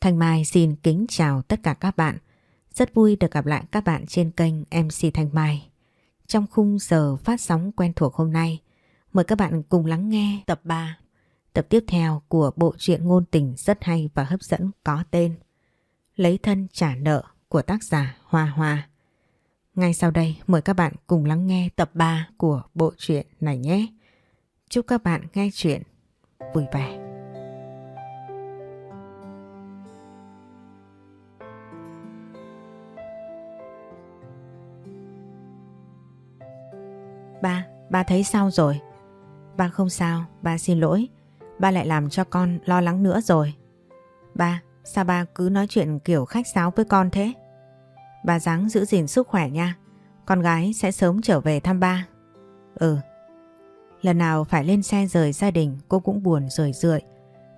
Thanh Mai xin kính chào tất cả các bạn. Rất vui được gặp lại các bạn trên kênh MC Thanh Mai. Trong khung giờ phát sóng quen thuộc hôm nay, mời các bạn cùng lắng nghe tập 3, tập tiếp theo của bộ truyện ngôn tình rất hay và hấp dẫn có tên Lấy thân trả nợ của tác giả Hoa Hoa. Ngay sau đây mời các bạn cùng lắng nghe tập 3 của bộ truyện này nhé. Chúc các bạn nghe chuyện vui vẻ. Ba, thấy sao rồi? Ba không sao, ba xin lỗi. Ba lại làm cho con lo lắng nữa rồi. Ba, sao ba cứ nói chuyện kiểu khách sáo với con thế? Ba dáng giữ gìn sức khỏe nha. Con gái sẽ sớm trở về thăm ba. Ừ. Lần nào phải lên xe rời gia đình cô cũng buồn rời rượi.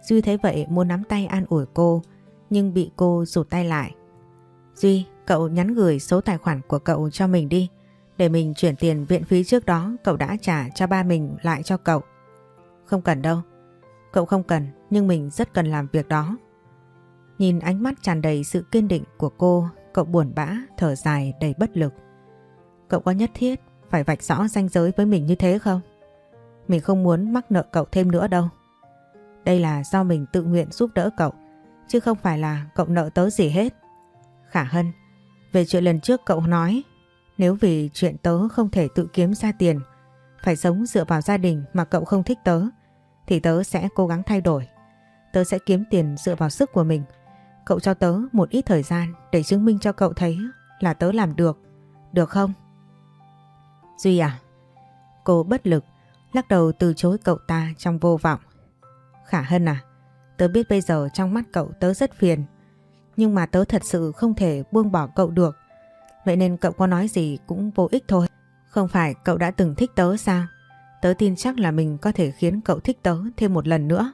Duy thấy vậy muốn nắm tay an ủi cô nhưng bị cô rụt tay lại. Duy, cậu nhắn gửi số tài khoản của cậu cho mình đi. Để mình chuyển tiền viện phí trước đó cậu đã trả cho ba mình lại cho cậu. Không cần đâu. Cậu không cần nhưng mình rất cần làm việc đó. Nhìn ánh mắt tràn đầy sự kiên định của cô, cậu buồn bã, thở dài đầy bất lực. Cậu có nhất thiết phải vạch rõ ranh giới với mình như thế không? Mình không muốn mắc nợ cậu thêm nữa đâu. Đây là do mình tự nguyện giúp đỡ cậu, chứ không phải là cậu nợ tớ gì hết. Khả Hân, về chuyện lần trước cậu nói nếu vì chuyện tớ không thể tự kiếm ra tiền, phải sống dựa vào gia đình mà cậu không thích tớ, thì tớ sẽ cố gắng thay đổi. Tớ sẽ kiếm tiền dựa vào sức của mình. Cậu cho tớ một ít thời gian để chứng minh cho cậu thấy là tớ làm được. Được không? Duy à? Cô bất lực, lắc đầu từ chối cậu ta trong vô vọng. Khả Hân à? Tớ biết bây giờ trong mắt cậu tớ rất phiền. Nhưng mà tớ thật sự không thể buông bỏ cậu được. Vậy nên cậu có nói gì cũng vô ích thôi. Không phải cậu đã từng thích tớ sao? Tớ tin chắc là mình có thể khiến cậu thích tớ thêm một lần nữa.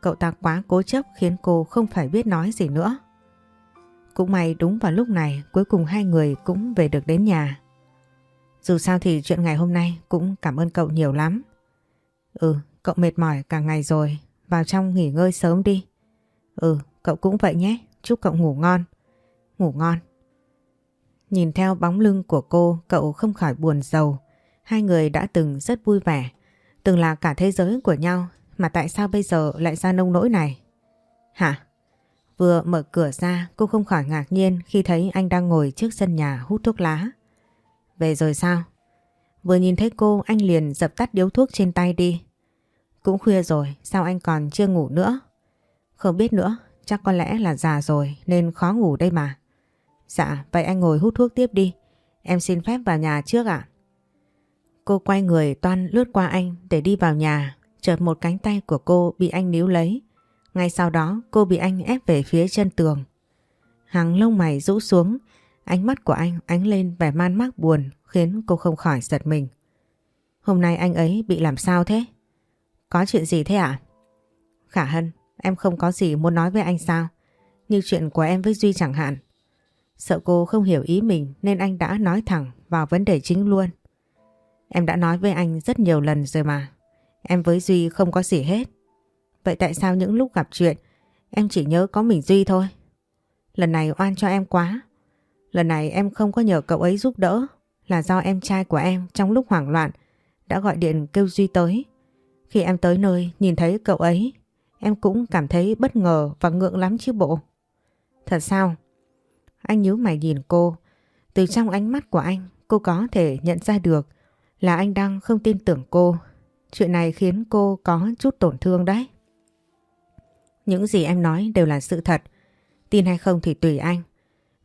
Cậu ta quá cố chấp khiến cô không phải biết nói gì nữa. Cũng may đúng vào lúc này cuối cùng hai người cũng về được đến nhà. Dù sao thì chuyện ngày hôm nay cũng cảm ơn cậu nhiều lắm. Ừ, cậu mệt mỏi cả ngày rồi, vào trong nghỉ ngơi sớm đi. Ừ, cậu cũng vậy nhé, chúc cậu ngủ ngon. Ngủ ngon. Nhìn theo bóng lưng của cô, cậu không khỏi buồn giàu. Hai người đã từng rất vui vẻ, từng là cả thế giới của nhau, mà tại sao bây giờ lại ra nông nỗi này? Hả? Vừa mở cửa ra, cô không khỏi ngạc nhiên khi thấy anh đang ngồi trước sân nhà hút thuốc lá. Về rồi sao? Vừa nhìn thấy cô, anh liền dập tắt điếu thuốc trên tay đi. Cũng khuya rồi, sao anh còn chưa ngủ nữa? Không biết nữa, chắc có lẽ là già rồi nên khó ngủ đây mà. Dạ, vậy anh ngồi hút thuốc tiếp đi. Em xin phép vào nhà trước ạ. Cô quay người toan lướt qua anh để đi vào nhà. Chợt một cánh tay của cô bị anh níu lấy. Ngay sau đó cô bị anh ép về phía chân tường. Hàng lông mày rũ xuống. Ánh mắt của anh ánh lên vẻ man mác buồn khiến cô không khỏi giật mình. Hôm nay anh ấy bị làm sao thế? Có chuyện gì thế ạ? Khả Hân, em không có gì muốn nói với anh sao? Như chuyện của em với Duy chẳng hạn. Sợ cô không hiểu ý mình nên anh đã nói thẳng vào vấn đề chính luôn. Em đã nói với anh rất nhiều lần rồi mà. Em với Duy không có gì hết. Vậy tại sao những lúc gặp chuyện, em chỉ nhớ có mình Duy thôi? Lần này oan cho em quá. Lần này em không có nhờ cậu ấy giúp đỡ là do em trai của em trong lúc hoảng loạn đã gọi điện kêu Duy tới. Khi em tới nơi nhìn thấy cậu ấy, em cũng cảm thấy bất ngờ và ngượng lắm chứ bộ. Thật sao? Anh nhíu mày nhìn cô. Từ trong ánh mắt của anh, cô có thể nhận ra được là anh đang không tin tưởng cô. Chuyện này khiến cô có chút tổn thương đấy. Những gì em nói đều là sự thật. Tin hay không thì tùy anh.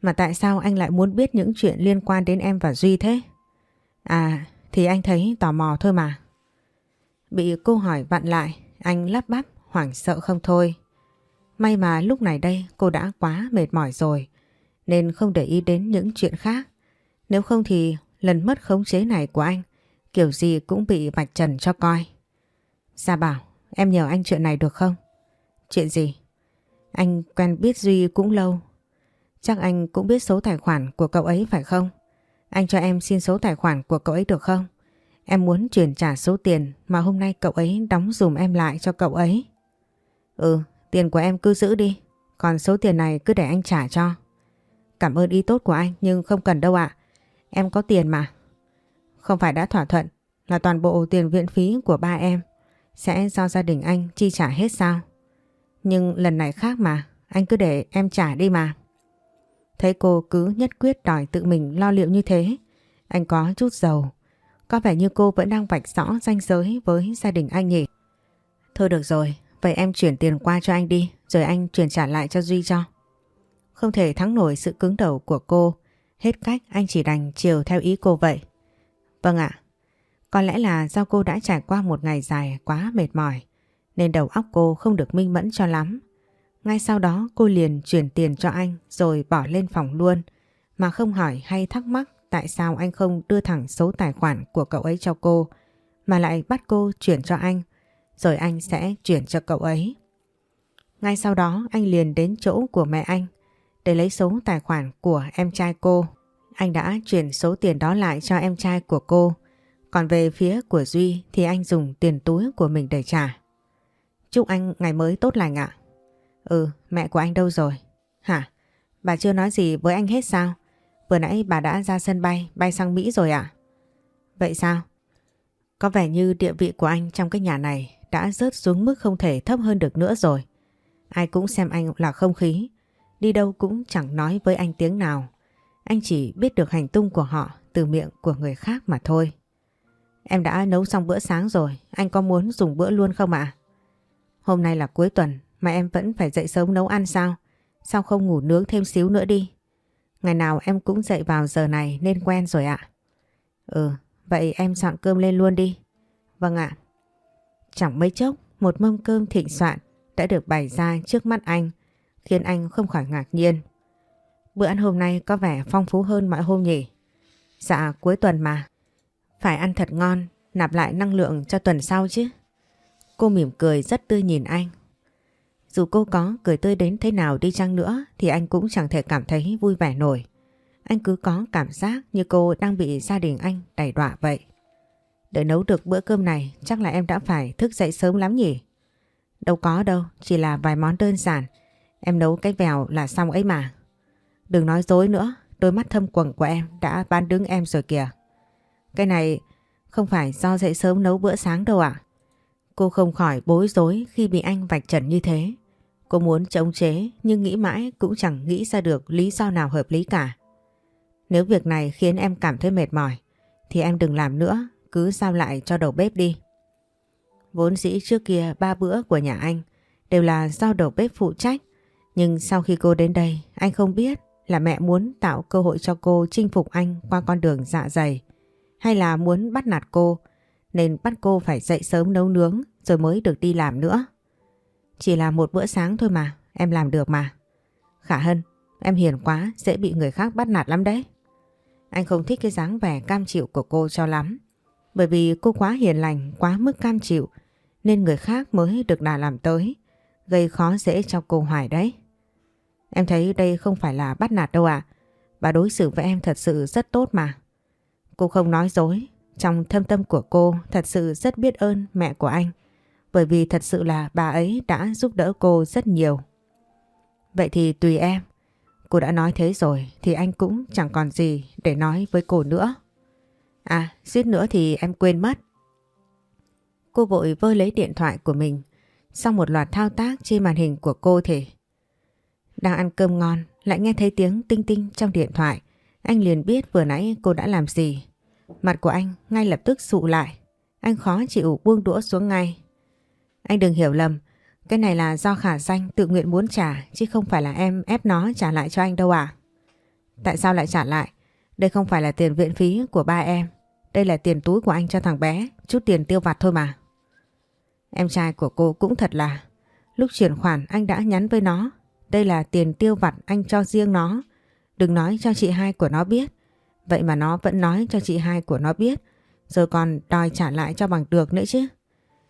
Mà tại sao anh lại muốn biết những chuyện liên quan đến em và Duy thế? À, thì anh thấy tò mò thôi mà. Bị cô hỏi vặn lại, anh lắp bắp, hoảng sợ không thôi. May mà lúc này đây cô đã quá mệt mỏi rồi nên không để ý đến những chuyện khác. Nếu không thì lần mất khống chế này của anh kiểu gì cũng bị vạch trần cho coi. Gia bảo, em nhờ anh chuyện này được không? Chuyện gì? Anh quen biết Duy cũng lâu. Chắc anh cũng biết số tài khoản của cậu ấy phải không? Anh cho em xin số tài khoản của cậu ấy được không? Em muốn chuyển trả số tiền mà hôm nay cậu ấy đóng dùm em lại cho cậu ấy. Ừ, tiền của em cứ giữ đi. Còn số tiền này cứ để anh trả cho. Cảm ơn ý tốt của anh nhưng không cần đâu ạ. Em có tiền mà. Không phải đã thỏa thuận là toàn bộ tiền viện phí của ba em sẽ do gia đình anh chi trả hết sao? Nhưng lần này khác mà, anh cứ để em trả đi mà. Thấy cô cứ nhất quyết đòi tự mình lo liệu như thế, anh có chút giàu. Có vẻ như cô vẫn đang vạch rõ ranh giới với gia đình anh nhỉ. Thôi được rồi, vậy em chuyển tiền qua cho anh đi, rồi anh chuyển trả lại cho Duy cho. Không thể thắng nổi sự cứng đầu của cô, hết cách anh chỉ đành chiều theo ý cô vậy. Vâng ạ, có lẽ là do cô đã trải qua một ngày dài quá mệt mỏi, nên đầu óc cô không được minh mẫn cho lắm. Ngay sau đó cô liền chuyển tiền cho anh rồi bỏ lên phòng luôn, mà không hỏi hay thắc mắc tại sao anh không đưa thẳng số tài khoản của cậu ấy cho cô, mà lại bắt cô chuyển cho anh, rồi anh sẽ chuyển cho cậu ấy. Ngay sau đó anh liền đến chỗ của mẹ anh để lấy số tài khoản của em trai cô. Anh đã chuyển số tiền đó lại cho em trai của cô. Còn về phía của Duy thì anh dùng tiền túi của mình để trả. Chúc anh ngày mới tốt lành ạ. Ừ, mẹ của anh đâu rồi? Hả? Bà chưa nói gì với anh hết sao? Vừa nãy bà đã ra sân bay, bay sang Mỹ rồi ạ? Vậy sao? Có vẻ như địa vị của anh trong cái nhà này đã rớt xuống mức không thể thấp hơn được nữa rồi. Ai cũng xem anh là không khí, đi đâu cũng chẳng nói với anh tiếng nào. Anh chỉ biết được hành tung của họ từ miệng của người khác mà thôi. Em đã nấu xong bữa sáng rồi, anh có muốn dùng bữa luôn không ạ? Hôm nay là cuối tuần mà em vẫn phải dậy sớm nấu ăn sao? Sao không ngủ nướng thêm xíu nữa đi? Ngày nào em cũng dậy vào giờ này nên quen rồi ạ. Ừ, vậy em soạn cơm lên luôn đi. Vâng ạ. Chẳng mấy chốc, một mâm cơm thịnh soạn đã được bày ra trước mắt anh, khiến anh không khỏi ngạc nhiên. Bữa ăn hôm nay có vẻ phong phú hơn mọi hôm nhỉ? Dạ, cuối tuần mà. Phải ăn thật ngon, nạp lại năng lượng cho tuần sau chứ. Cô mỉm cười rất tươi nhìn anh. Dù cô có cười tươi đến thế nào đi chăng nữa thì anh cũng chẳng thể cảm thấy vui vẻ nổi. Anh cứ có cảm giác như cô đang bị gia đình anh đẩy đọa vậy. Để nấu được bữa cơm này chắc là em đã phải thức dậy sớm lắm nhỉ? Đâu có đâu, chỉ là vài món đơn giản. Em nấu cái vèo là xong ấy mà. Đừng nói dối nữa, đôi mắt thâm quầng của em đã bán đứng em rồi kìa. Cái này không phải do dậy sớm nấu bữa sáng đâu ạ. Cô không khỏi bối rối khi bị anh vạch trần như thế. Cô muốn chống chế nhưng nghĩ mãi cũng chẳng nghĩ ra được lý do nào hợp lý cả. Nếu việc này khiến em cảm thấy mệt mỏi thì em đừng làm nữa, cứ giao lại cho đầu bếp đi. Vốn dĩ trước kia ba bữa của nhà anh đều là do đầu bếp phụ trách nhưng sau khi cô đến đây anh không biết là mẹ muốn tạo cơ hội cho cô chinh phục anh qua con đường dạ dày hay là muốn bắt nạt cô nên bắt cô phải dậy sớm nấu nướng rồi mới được đi làm nữa. Chỉ là một bữa sáng thôi mà, em làm được mà. Khả Hân, em hiền quá, dễ bị người khác bắt nạt lắm đấy. Anh không thích cái dáng vẻ cam chịu của cô cho lắm. Bởi vì cô quá hiền lành, quá mức cam chịu, nên người khác mới được đà làm tới, gây khó dễ cho cô hoài đấy. Em thấy đây không phải là bắt nạt đâu ạ. À. Bà đối xử với em thật sự rất tốt mà. Cô không nói dối, trong thâm tâm của cô thật sự rất biết ơn mẹ của anh. Bởi vì thật sự là bà ấy đã giúp đỡ cô rất nhiều. Vậy thì tùy em. Cô đã nói thế rồi thì anh cũng chẳng còn gì để nói với cô nữa. À, suýt nữa thì em quên mất. Cô vội vơ lấy điện thoại của mình. Sau một loạt thao tác trên màn hình của cô thì... Đang ăn cơm ngon, lại nghe thấy tiếng tinh tinh trong điện thoại. Anh liền biết vừa nãy cô đã làm gì. Mặt của anh ngay lập tức sụ lại. Anh khó chịu buông đũa xuống ngay. Anh đừng hiểu lầm, cái này là do khả danh tự nguyện muốn trả chứ không phải là em ép nó trả lại cho anh đâu à. Tại sao lại trả lại? Đây không phải là tiền viện phí của ba em. Đây là tiền túi của anh cho thằng bé, chút tiền tiêu vặt thôi mà. Em trai của cô cũng thật là, lúc chuyển khoản anh đã nhắn với nó. Đây là tiền tiêu vặt anh cho riêng nó. Đừng nói cho chị hai của nó biết. Vậy mà nó vẫn nói cho chị hai của nó biết. Rồi còn đòi trả lại cho bằng được nữa chứ.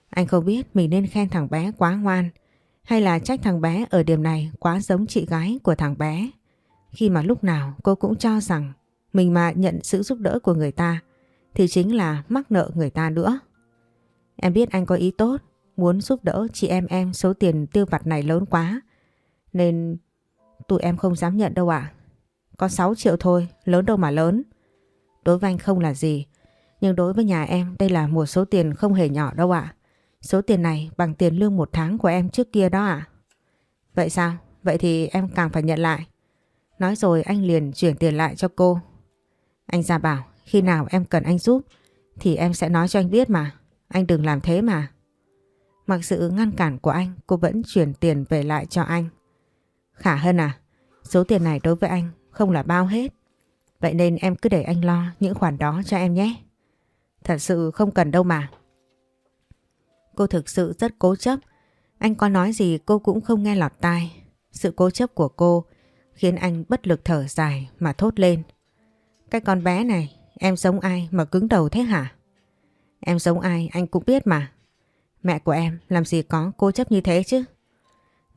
Anh không biết mình nên khen thằng bé quá ngoan hay là trách thằng bé ở điểm này quá giống chị gái của thằng bé. Khi mà lúc nào cô cũng cho rằng mình mà nhận sự giúp đỡ của người ta thì chính là mắc nợ người ta nữa. Em biết anh có ý tốt, muốn giúp đỡ chị em em số tiền tiêu vặt này lớn quá. Nên tụi em không dám nhận đâu ạ. Có 6 triệu thôi, lớn đâu mà lớn. Đối với anh không là gì, nhưng đối với nhà em đây là một số tiền không hề nhỏ đâu ạ. Số tiền này bằng tiền lương một tháng của em trước kia đó ạ. Vậy sao? Vậy thì em càng phải nhận lại. Nói rồi anh liền chuyển tiền lại cho cô. Anh ra bảo khi nào em cần anh giúp thì em sẽ nói cho anh biết mà. Anh đừng làm thế mà. Mặc sự ngăn cản của anh cô vẫn chuyển tiền về lại cho anh. Khả hơn à, số tiền này đối với anh không là bao hết. Vậy nên em cứ để anh lo những khoản đó cho em nhé. Thật sự không cần đâu mà. Cô thực sự rất cố chấp. Anh có nói gì cô cũng không nghe lọt tai. Sự cố chấp của cô khiến anh bất lực thở dài mà thốt lên. Cái con bé này, em giống ai mà cứng đầu thế hả? Em giống ai anh cũng biết mà. Mẹ của em làm gì có cố chấp như thế chứ?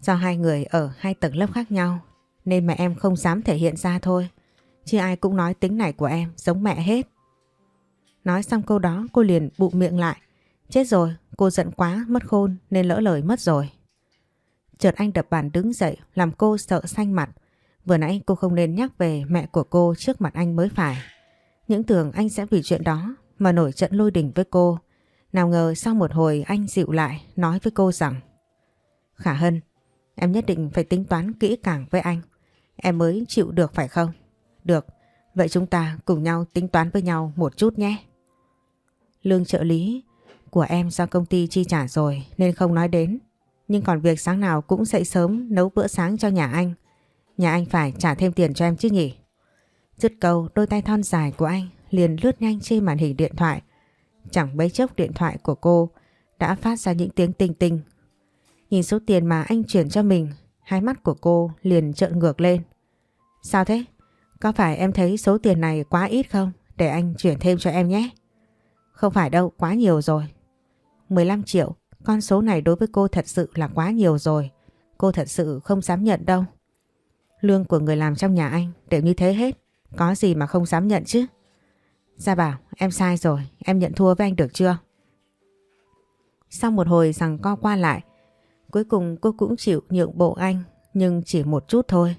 Do hai người ở hai tầng lớp khác nhau nên mẹ em không dám thể hiện ra thôi. Chứ ai cũng nói tính này của em giống mẹ hết. Nói xong câu đó cô liền bụng miệng lại. Chết rồi, cô giận quá, mất khôn nên lỡ lời mất rồi. Chợt anh đập bàn đứng dậy làm cô sợ xanh mặt. Vừa nãy cô không nên nhắc về mẹ của cô trước mặt anh mới phải. Những tưởng anh sẽ vì chuyện đó mà nổi trận lôi đình với cô. Nào ngờ sau một hồi anh dịu lại nói với cô rằng Khả Hân, em nhất định phải tính toán kỹ càng với anh. Em mới chịu được phải không? Được, vậy chúng ta cùng nhau tính toán với nhau một chút nhé. Lương trợ lý của em do công ty chi trả rồi nên không nói đến. Nhưng còn việc sáng nào cũng dậy sớm nấu bữa sáng cho nhà anh. Nhà anh phải trả thêm tiền cho em chứ nhỉ? Dứt câu đôi tay thon dài của anh liền lướt nhanh trên màn hình điện thoại. Chẳng mấy chốc điện thoại của cô đã phát ra những tiếng tinh tinh. Nhìn số tiền mà anh chuyển cho mình, hai mắt của cô liền trợn ngược lên. Sao thế? Có phải em thấy số tiền này quá ít không? Để anh chuyển thêm cho em nhé. Không phải đâu, quá nhiều rồi. 15 triệu, con số này đối với cô thật sự là quá nhiều rồi. Cô thật sự không dám nhận đâu. Lương của người làm trong nhà anh đều như thế hết. Có gì mà không dám nhận chứ? Gia bảo, em sai rồi, em nhận thua với anh được chưa? Sau một hồi rằng co qua lại, cuối cùng cô cũng chịu nhượng bộ anh, nhưng chỉ một chút thôi.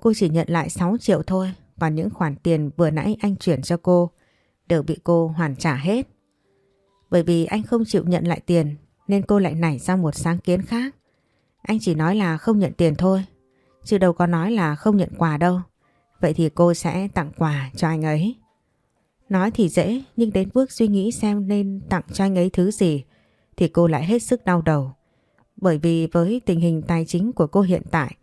Cô chỉ nhận lại 6 triệu thôi, còn những khoản tiền vừa nãy anh chuyển cho cô đều bị cô hoàn trả hết. Bởi vì anh không chịu nhận lại tiền nên cô lại nảy ra một sáng kiến khác. Anh chỉ nói là không nhận tiền thôi, chứ đâu có nói là không nhận quà đâu. Vậy thì cô sẽ tặng quà cho anh ấy. Nói thì dễ nhưng đến bước suy nghĩ xem nên tặng cho anh ấy thứ gì thì cô lại hết sức đau đầu. Bởi vì với tình hình tài chính của cô hiện tại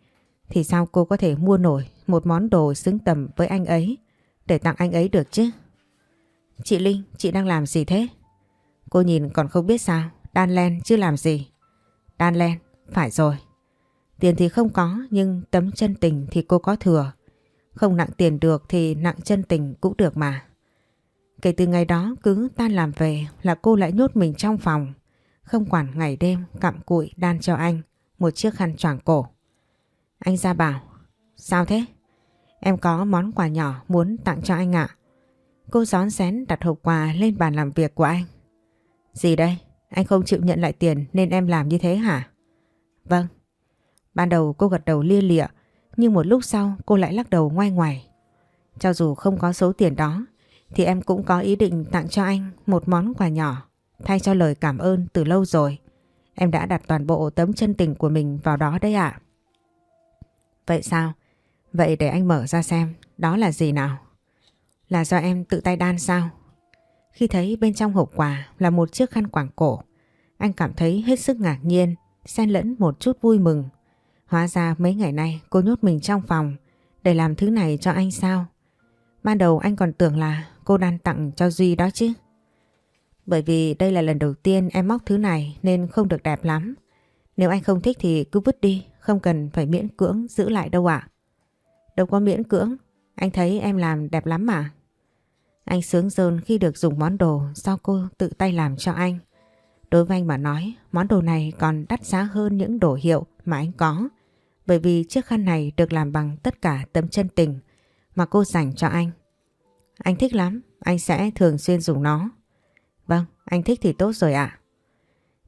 thì sao cô có thể mua nổi một món đồ xứng tầm với anh ấy để tặng anh ấy được chứ? Chị Linh, chị đang làm gì thế? Cô nhìn còn không biết sao, đan len chứ làm gì? Đan len, phải rồi. Tiền thì không có nhưng tấm chân tình thì cô có thừa. Không nặng tiền được thì nặng chân tình cũng được mà. Kể từ ngày đó cứ tan làm về là cô lại nhốt mình trong phòng. Không quản ngày đêm cặm cụi đan cho anh một chiếc khăn choàng cổ. Anh ra bảo, sao thế? Em có món quà nhỏ muốn tặng cho anh ạ. Cô gión xén đặt hộp quà lên bàn làm việc của anh. Gì đây? Anh không chịu nhận lại tiền nên em làm như thế hả? Vâng. Ban đầu cô gật đầu lia lịa nhưng một lúc sau cô lại lắc đầu ngoai ngoài. Cho dù không có số tiền đó thì em cũng có ý định tặng cho anh một món quà nhỏ thay cho lời cảm ơn từ lâu rồi. Em đã đặt toàn bộ tấm chân tình của mình vào đó đấy ạ. Vậy sao? Vậy để anh mở ra xem đó là gì nào? Là do em tự tay đan sao? Khi thấy bên trong hộp quà là một chiếc khăn quàng cổ, anh cảm thấy hết sức ngạc nhiên, xen lẫn một chút vui mừng. Hóa ra mấy ngày nay cô nhốt mình trong phòng để làm thứ này cho anh sao? Ban đầu anh còn tưởng là cô đan tặng cho Duy đó chứ. Bởi vì đây là lần đầu tiên em móc thứ này nên không được đẹp lắm. Nếu anh không thích thì cứ vứt đi, không cần phải miễn cưỡng giữ lại đâu ạ. Đâu có miễn cưỡng, anh thấy em làm đẹp lắm mà. Anh sướng rơn khi được dùng món đồ do cô tự tay làm cho anh. Đối với anh mà nói, món đồ này còn đắt giá hơn những đồ hiệu mà anh có. Bởi vì chiếc khăn này được làm bằng tất cả tấm chân tình mà cô dành cho anh. Anh thích lắm, anh sẽ thường xuyên dùng nó. Vâng, anh thích thì tốt rồi ạ.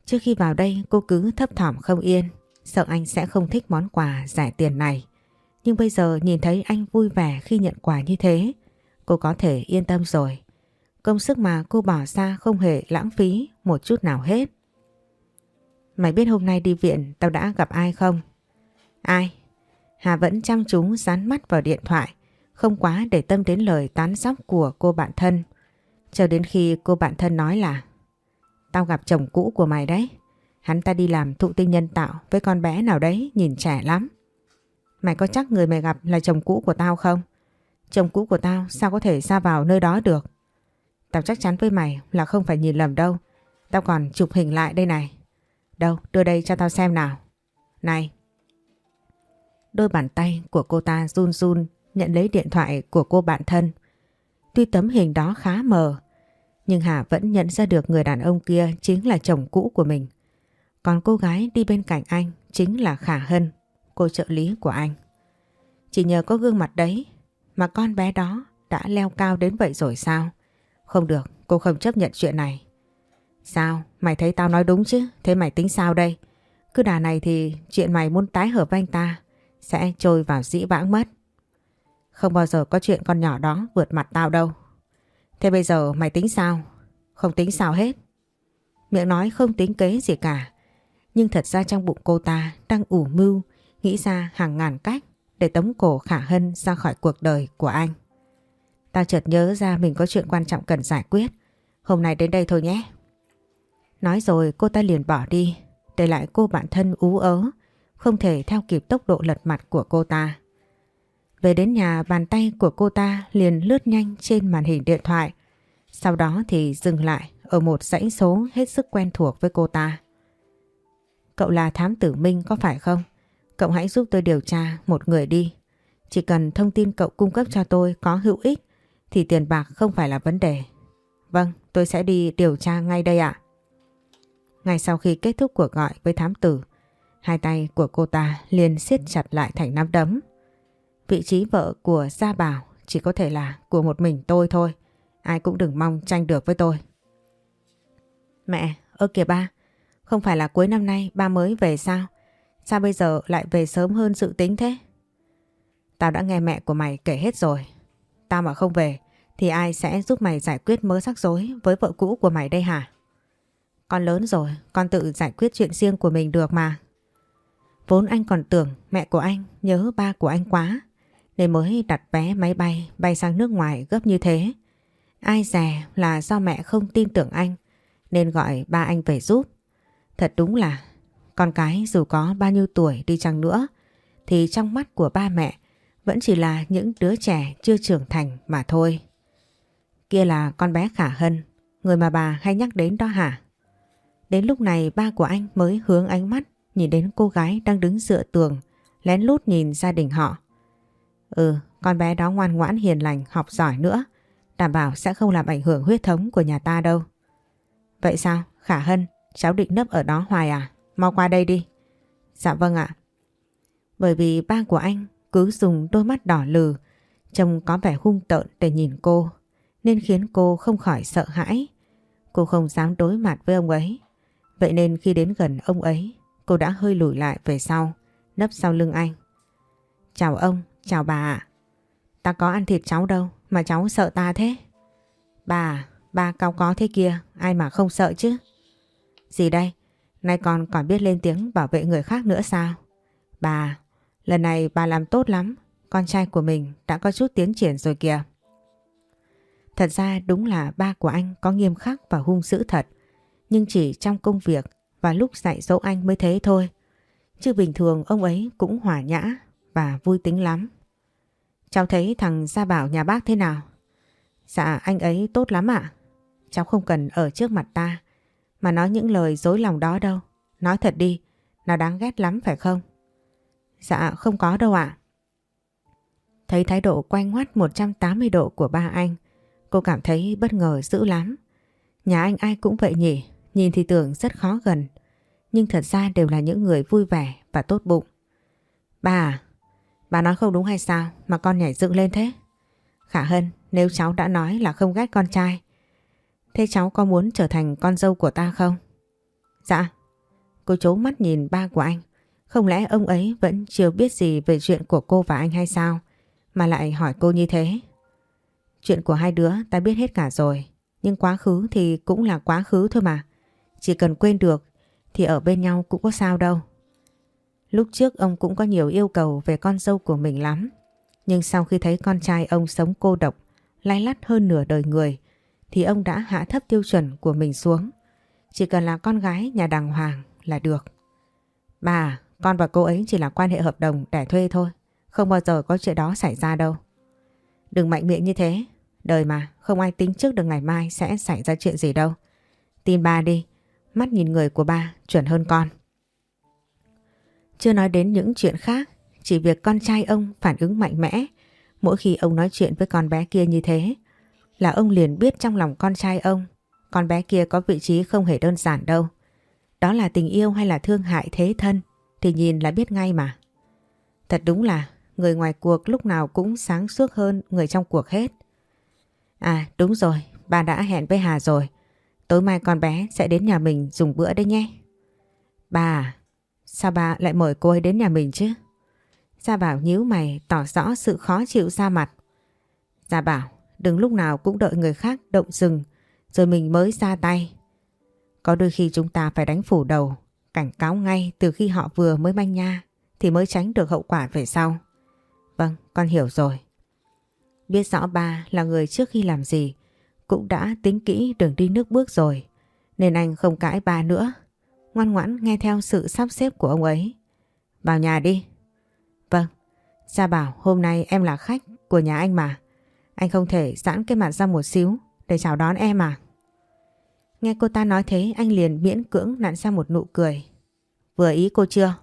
Trước khi vào đây cô cứ thấp thỏm không yên. Sợ anh sẽ không thích món quà rẻ tiền này. Nhưng bây giờ nhìn thấy anh vui vẻ khi nhận quà như thế, cô có thể yên tâm rồi. Công sức mà cô bỏ ra không hề lãng phí một chút nào hết. Mày biết hôm nay đi viện tao đã gặp ai không? Ai? Hà vẫn chăm chú dán mắt vào điện thoại, không quá để tâm đến lời tán sóc của cô bạn thân. Chờ đến khi cô bạn thân nói là Tao gặp chồng cũ của mày đấy. Hắn ta đi làm thụ tinh nhân tạo với con bé nào đấy nhìn trẻ lắm. Mày có chắc người mày gặp là chồng cũ của tao không? Chồng cũ của tao sao có thể ra vào nơi đó được? Tao chắc chắn với mày là không phải nhìn lầm đâu. Tao còn chụp hình lại đây này. Đâu, đưa đây cho tao xem nào. Này. Đôi bàn tay của cô ta run run nhận lấy điện thoại của cô bạn thân. Tuy tấm hình đó khá mờ, nhưng Hà vẫn nhận ra được người đàn ông kia chính là chồng cũ của mình. Còn cô gái đi bên cạnh anh chính là Khả Hân, cô trợ lý của anh. Chỉ nhờ có gương mặt đấy mà con bé đó đã leo cao đến vậy rồi sao? Không được, cô không chấp nhận chuyện này. Sao? Mày thấy tao nói đúng chứ? Thế mày tính sao đây? Cứ đà này thì chuyện mày muốn tái hợp với anh ta sẽ trôi vào dĩ vãng mất. Không bao giờ có chuyện con nhỏ đó vượt mặt tao đâu. Thế bây giờ mày tính sao? Không tính sao hết. Miệng nói không tính kế gì cả. Nhưng thật ra trong bụng cô ta đang ủ mưu, nghĩ ra hàng ngàn cách để tống cổ Khả Hân ra khỏi cuộc đời của anh. Tao chợt nhớ ra mình có chuyện quan trọng cần giải quyết. Hôm nay đến đây thôi nhé. Nói rồi cô ta liền bỏ đi, để lại cô bạn thân ú ớ, không thể theo kịp tốc độ lật mặt của cô ta. Về đến nhà bàn tay của cô ta liền lướt nhanh trên màn hình điện thoại. Sau đó thì dừng lại ở một dãy số hết sức quen thuộc với cô ta. Cậu là thám tử Minh có phải không? Cậu hãy giúp tôi điều tra một người đi. Chỉ cần thông tin cậu cung cấp cho tôi có hữu ích thì tiền bạc không phải là vấn đề. Vâng, tôi sẽ đi điều tra ngay đây ạ. Ngay sau khi kết thúc cuộc gọi với thám tử, hai tay của cô ta liền siết chặt lại thành nắm đấm. Vị trí vợ của Gia Bảo chỉ có thể là của một mình tôi thôi. Ai cũng đừng mong tranh được với tôi. Mẹ, ơ kìa ba, không phải là cuối năm nay ba mới về sao? Sao bây giờ lại về sớm hơn dự tính thế? Tao đã nghe mẹ của mày kể hết rồi. Tao mà không về thì ai sẽ giúp mày giải quyết mớ rắc rối với vợ cũ của mày đây hả? Con lớn rồi, con tự giải quyết chuyện riêng của mình được mà. Vốn anh còn tưởng mẹ của anh nhớ ba của anh quá nên mới đặt vé máy bay bay sang nước ngoài gấp như thế. Ai dè là do mẹ không tin tưởng anh nên gọi ba anh về giúp. Thật đúng là con cái dù có bao nhiêu tuổi đi chăng nữa thì trong mắt của ba mẹ vẫn chỉ là những đứa trẻ chưa trưởng thành mà thôi. Kia là con bé Khả Hân, người mà bà hay nhắc đến đó hả? Đến lúc này ba của anh mới hướng ánh mắt nhìn đến cô gái đang đứng dựa tường, lén lút nhìn gia đình họ. Ừ, con bé đó ngoan ngoãn hiền lành, học giỏi nữa, đảm bảo sẽ không làm ảnh hưởng huyết thống của nhà ta đâu. Vậy sao? Khả Hân, cháu định nấp ở đó hoài à? Mau qua đây đi. Dạ vâng ạ. Bởi vì ba của anh cứ dùng đôi mắt đỏ lừ, trông có vẻ hung tợn để nhìn cô, nên khiến cô không khỏi sợ hãi. Cô không dám đối mặt với ông ấy. Vậy nên khi đến gần ông ấy, cô đã hơi lùi lại về sau, nấp sau lưng anh. Chào ông, chào bà ạ. Ta có ăn thịt cháu đâu mà cháu sợ ta thế. Bà, bà cao có thế kia, ai mà không sợ chứ. Gì đây? Nay con còn biết lên tiếng bảo vệ người khác nữa sao? Bà, lần này bà làm tốt lắm. Con trai của mình đã có chút tiến triển rồi kìa. Thật ra đúng là ba của anh có nghiêm khắc và hung dữ thật. Nhưng chỉ trong công việc và lúc dạy dỗ anh mới thế thôi. Chứ bình thường ông ấy cũng hòa nhã và vui tính lắm. Cháu thấy thằng Gia Bảo nhà bác thế nào? Dạ anh ấy tốt lắm ạ. Cháu không cần ở trước mặt ta mà nói những lời dối lòng đó đâu. Nói thật đi, nó đáng ghét lắm phải không? Dạ không có đâu ạ. Thấy thái độ quay ngoắt 180 độ của ba anh, cô cảm thấy bất ngờ dữ lắm. Nhà anh ai cũng vậy nhỉ, nhìn thì tưởng rất khó gần, nhưng thật ra đều là những người vui vẻ và tốt bụng. bà bà nói không đúng hay sao mà con nhảy dựng lên thế? Khả Hân, nếu cháu đã nói là không ghét con trai, thế cháu có muốn trở thành con dâu của ta không? Dạ. Cô chố mắt nhìn ba của anh, Không lẽ ông ấy vẫn chưa biết gì về chuyện của cô và anh hay sao? Mà lại hỏi cô như thế? Chuyện của hai đứa ta biết hết cả rồi. Nhưng quá khứ thì cũng là quá khứ thôi mà. Chỉ cần quên được thì ở bên nhau cũng có sao đâu. Lúc trước ông cũng có nhiều yêu cầu về con dâu của mình lắm. Nhưng sau khi thấy con trai ông sống cô độc, lay lắt hơn nửa đời người, thì ông đã hạ thấp tiêu chuẩn của mình xuống. Chỉ cần là con gái nhà đàng hoàng là được. Bà, con và cô ấy chỉ là quan hệ hợp đồng để thuê thôi. Không bao giờ có chuyện đó xảy ra đâu. Đừng mạnh miệng như thế. Đời mà, không ai tính trước được ngày mai sẽ xảy ra chuyện gì đâu. Tin ba đi, mắt nhìn người của ba chuẩn hơn con. Chưa nói đến những chuyện khác, chỉ việc con trai ông phản ứng mạnh mẽ mỗi khi ông nói chuyện với con bé kia như thế là ông liền biết trong lòng con trai ông con bé kia có vị trí không hề đơn giản đâu. Đó là tình yêu hay là thương hại thế thân thì nhìn là biết ngay mà. Thật đúng là người ngoài cuộc lúc nào cũng sáng suốt hơn người trong cuộc hết. À đúng rồi, bà đã hẹn với Hà rồi. Tối mai con bé sẽ đến nhà mình dùng bữa đấy nhé. Bà à? Sao bà lại mời cô ấy đến nhà mình chứ? Gia Bảo nhíu mày tỏ rõ sự khó chịu ra mặt. Gia Bảo, đừng lúc nào cũng đợi người khác động rừng rồi mình mới ra tay. Có đôi khi chúng ta phải đánh phủ đầu, cảnh cáo ngay từ khi họ vừa mới manh nha thì mới tránh được hậu quả về sau. Vâng, con hiểu rồi. Biết rõ ba là người trước khi làm gì cũng đã tính kỹ đường đi nước bước rồi nên anh không cãi ba nữa ngoan ngoãn nghe theo sự sắp xếp của ông ấy. Vào nhà đi. Vâng, Gia bảo hôm nay em là khách của nhà anh mà. Anh không thể giãn cái mặt ra một xíu để chào đón em à. Nghe cô ta nói thế anh liền miễn cưỡng nặn ra một nụ cười. Vừa ý cô chưa?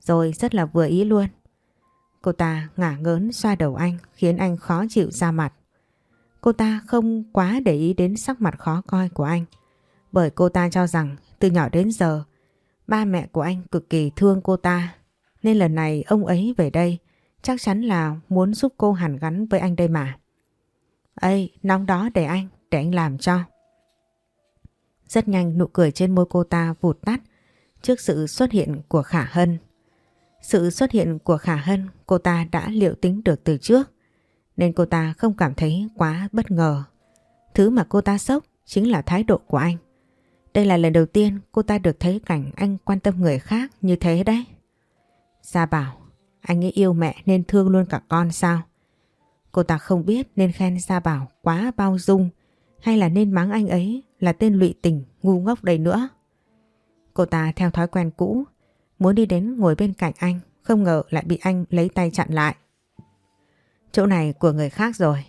Rồi rất là vừa ý luôn. Cô ta ngả ngớn xoa đầu anh khiến anh khó chịu ra mặt. Cô ta không quá để ý đến sắc mặt khó coi của anh. Bởi cô ta cho rằng từ nhỏ đến giờ, ba mẹ của anh cực kỳ thương cô ta. Nên lần này ông ấy về đây chắc chắn là muốn giúp cô hàn gắn với anh đây mà. Ây, nóng đó để anh, để anh làm cho. Rất nhanh nụ cười trên môi cô ta vụt tắt trước sự xuất hiện của Khả Hân. Sự xuất hiện của Khả Hân cô ta đã liệu tính được từ trước nên cô ta không cảm thấy quá bất ngờ. Thứ mà cô ta sốc chính là thái độ của anh. Đây là lần đầu tiên cô ta được thấy cảnh anh quan tâm người khác như thế đấy. Gia bảo, anh ấy yêu mẹ nên thương luôn cả con sao? Cô ta không biết nên khen Gia bảo quá bao dung hay là nên mắng anh ấy là tên lụy tình ngu ngốc đầy nữa. Cô ta theo thói quen cũ, muốn đi đến ngồi bên cạnh anh, không ngờ lại bị anh lấy tay chặn lại. Chỗ này của người khác rồi.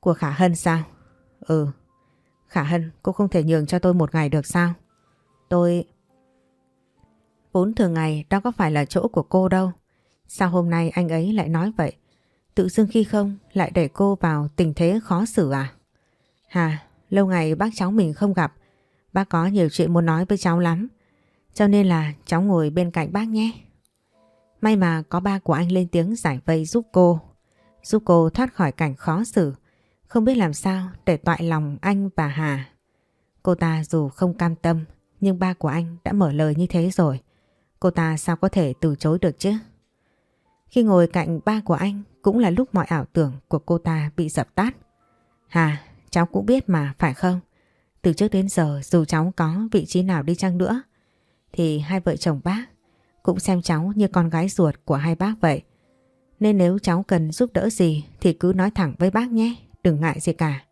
Của Khả Hân sao? Ừ, Khả Hân, cô không thể nhường cho tôi một ngày được sao? Tôi... Vốn thường ngày đó có phải là chỗ của cô đâu. Sao hôm nay anh ấy lại nói vậy? Tự dưng khi không lại đẩy cô vào tình thế khó xử à? Hà, lâu ngày bác cháu mình không gặp. Bác có nhiều chuyện muốn nói với cháu lắm. Cho nên là cháu ngồi bên cạnh bác nhé. May mà có ba của anh lên tiếng giải vây giúp cô. Giúp cô thoát khỏi cảnh khó xử. Không biết làm sao để toại lòng anh và Hà. Cô ta dù không cam tâm nhưng ba của anh đã mở lời như thế rồi. Cô ta sao có thể từ chối được chứ? Khi ngồi cạnh ba của anh cũng là lúc mọi ảo tưởng của cô ta bị dập tắt. Hà, cháu cũng biết mà phải không? Từ trước đến giờ dù cháu có vị trí nào đi chăng nữa thì hai vợ chồng bác cũng xem cháu như con gái ruột của hai bác vậy. Nên nếu cháu cần giúp đỡ gì thì cứ nói thẳng với bác nhé đừng ngại gì cả.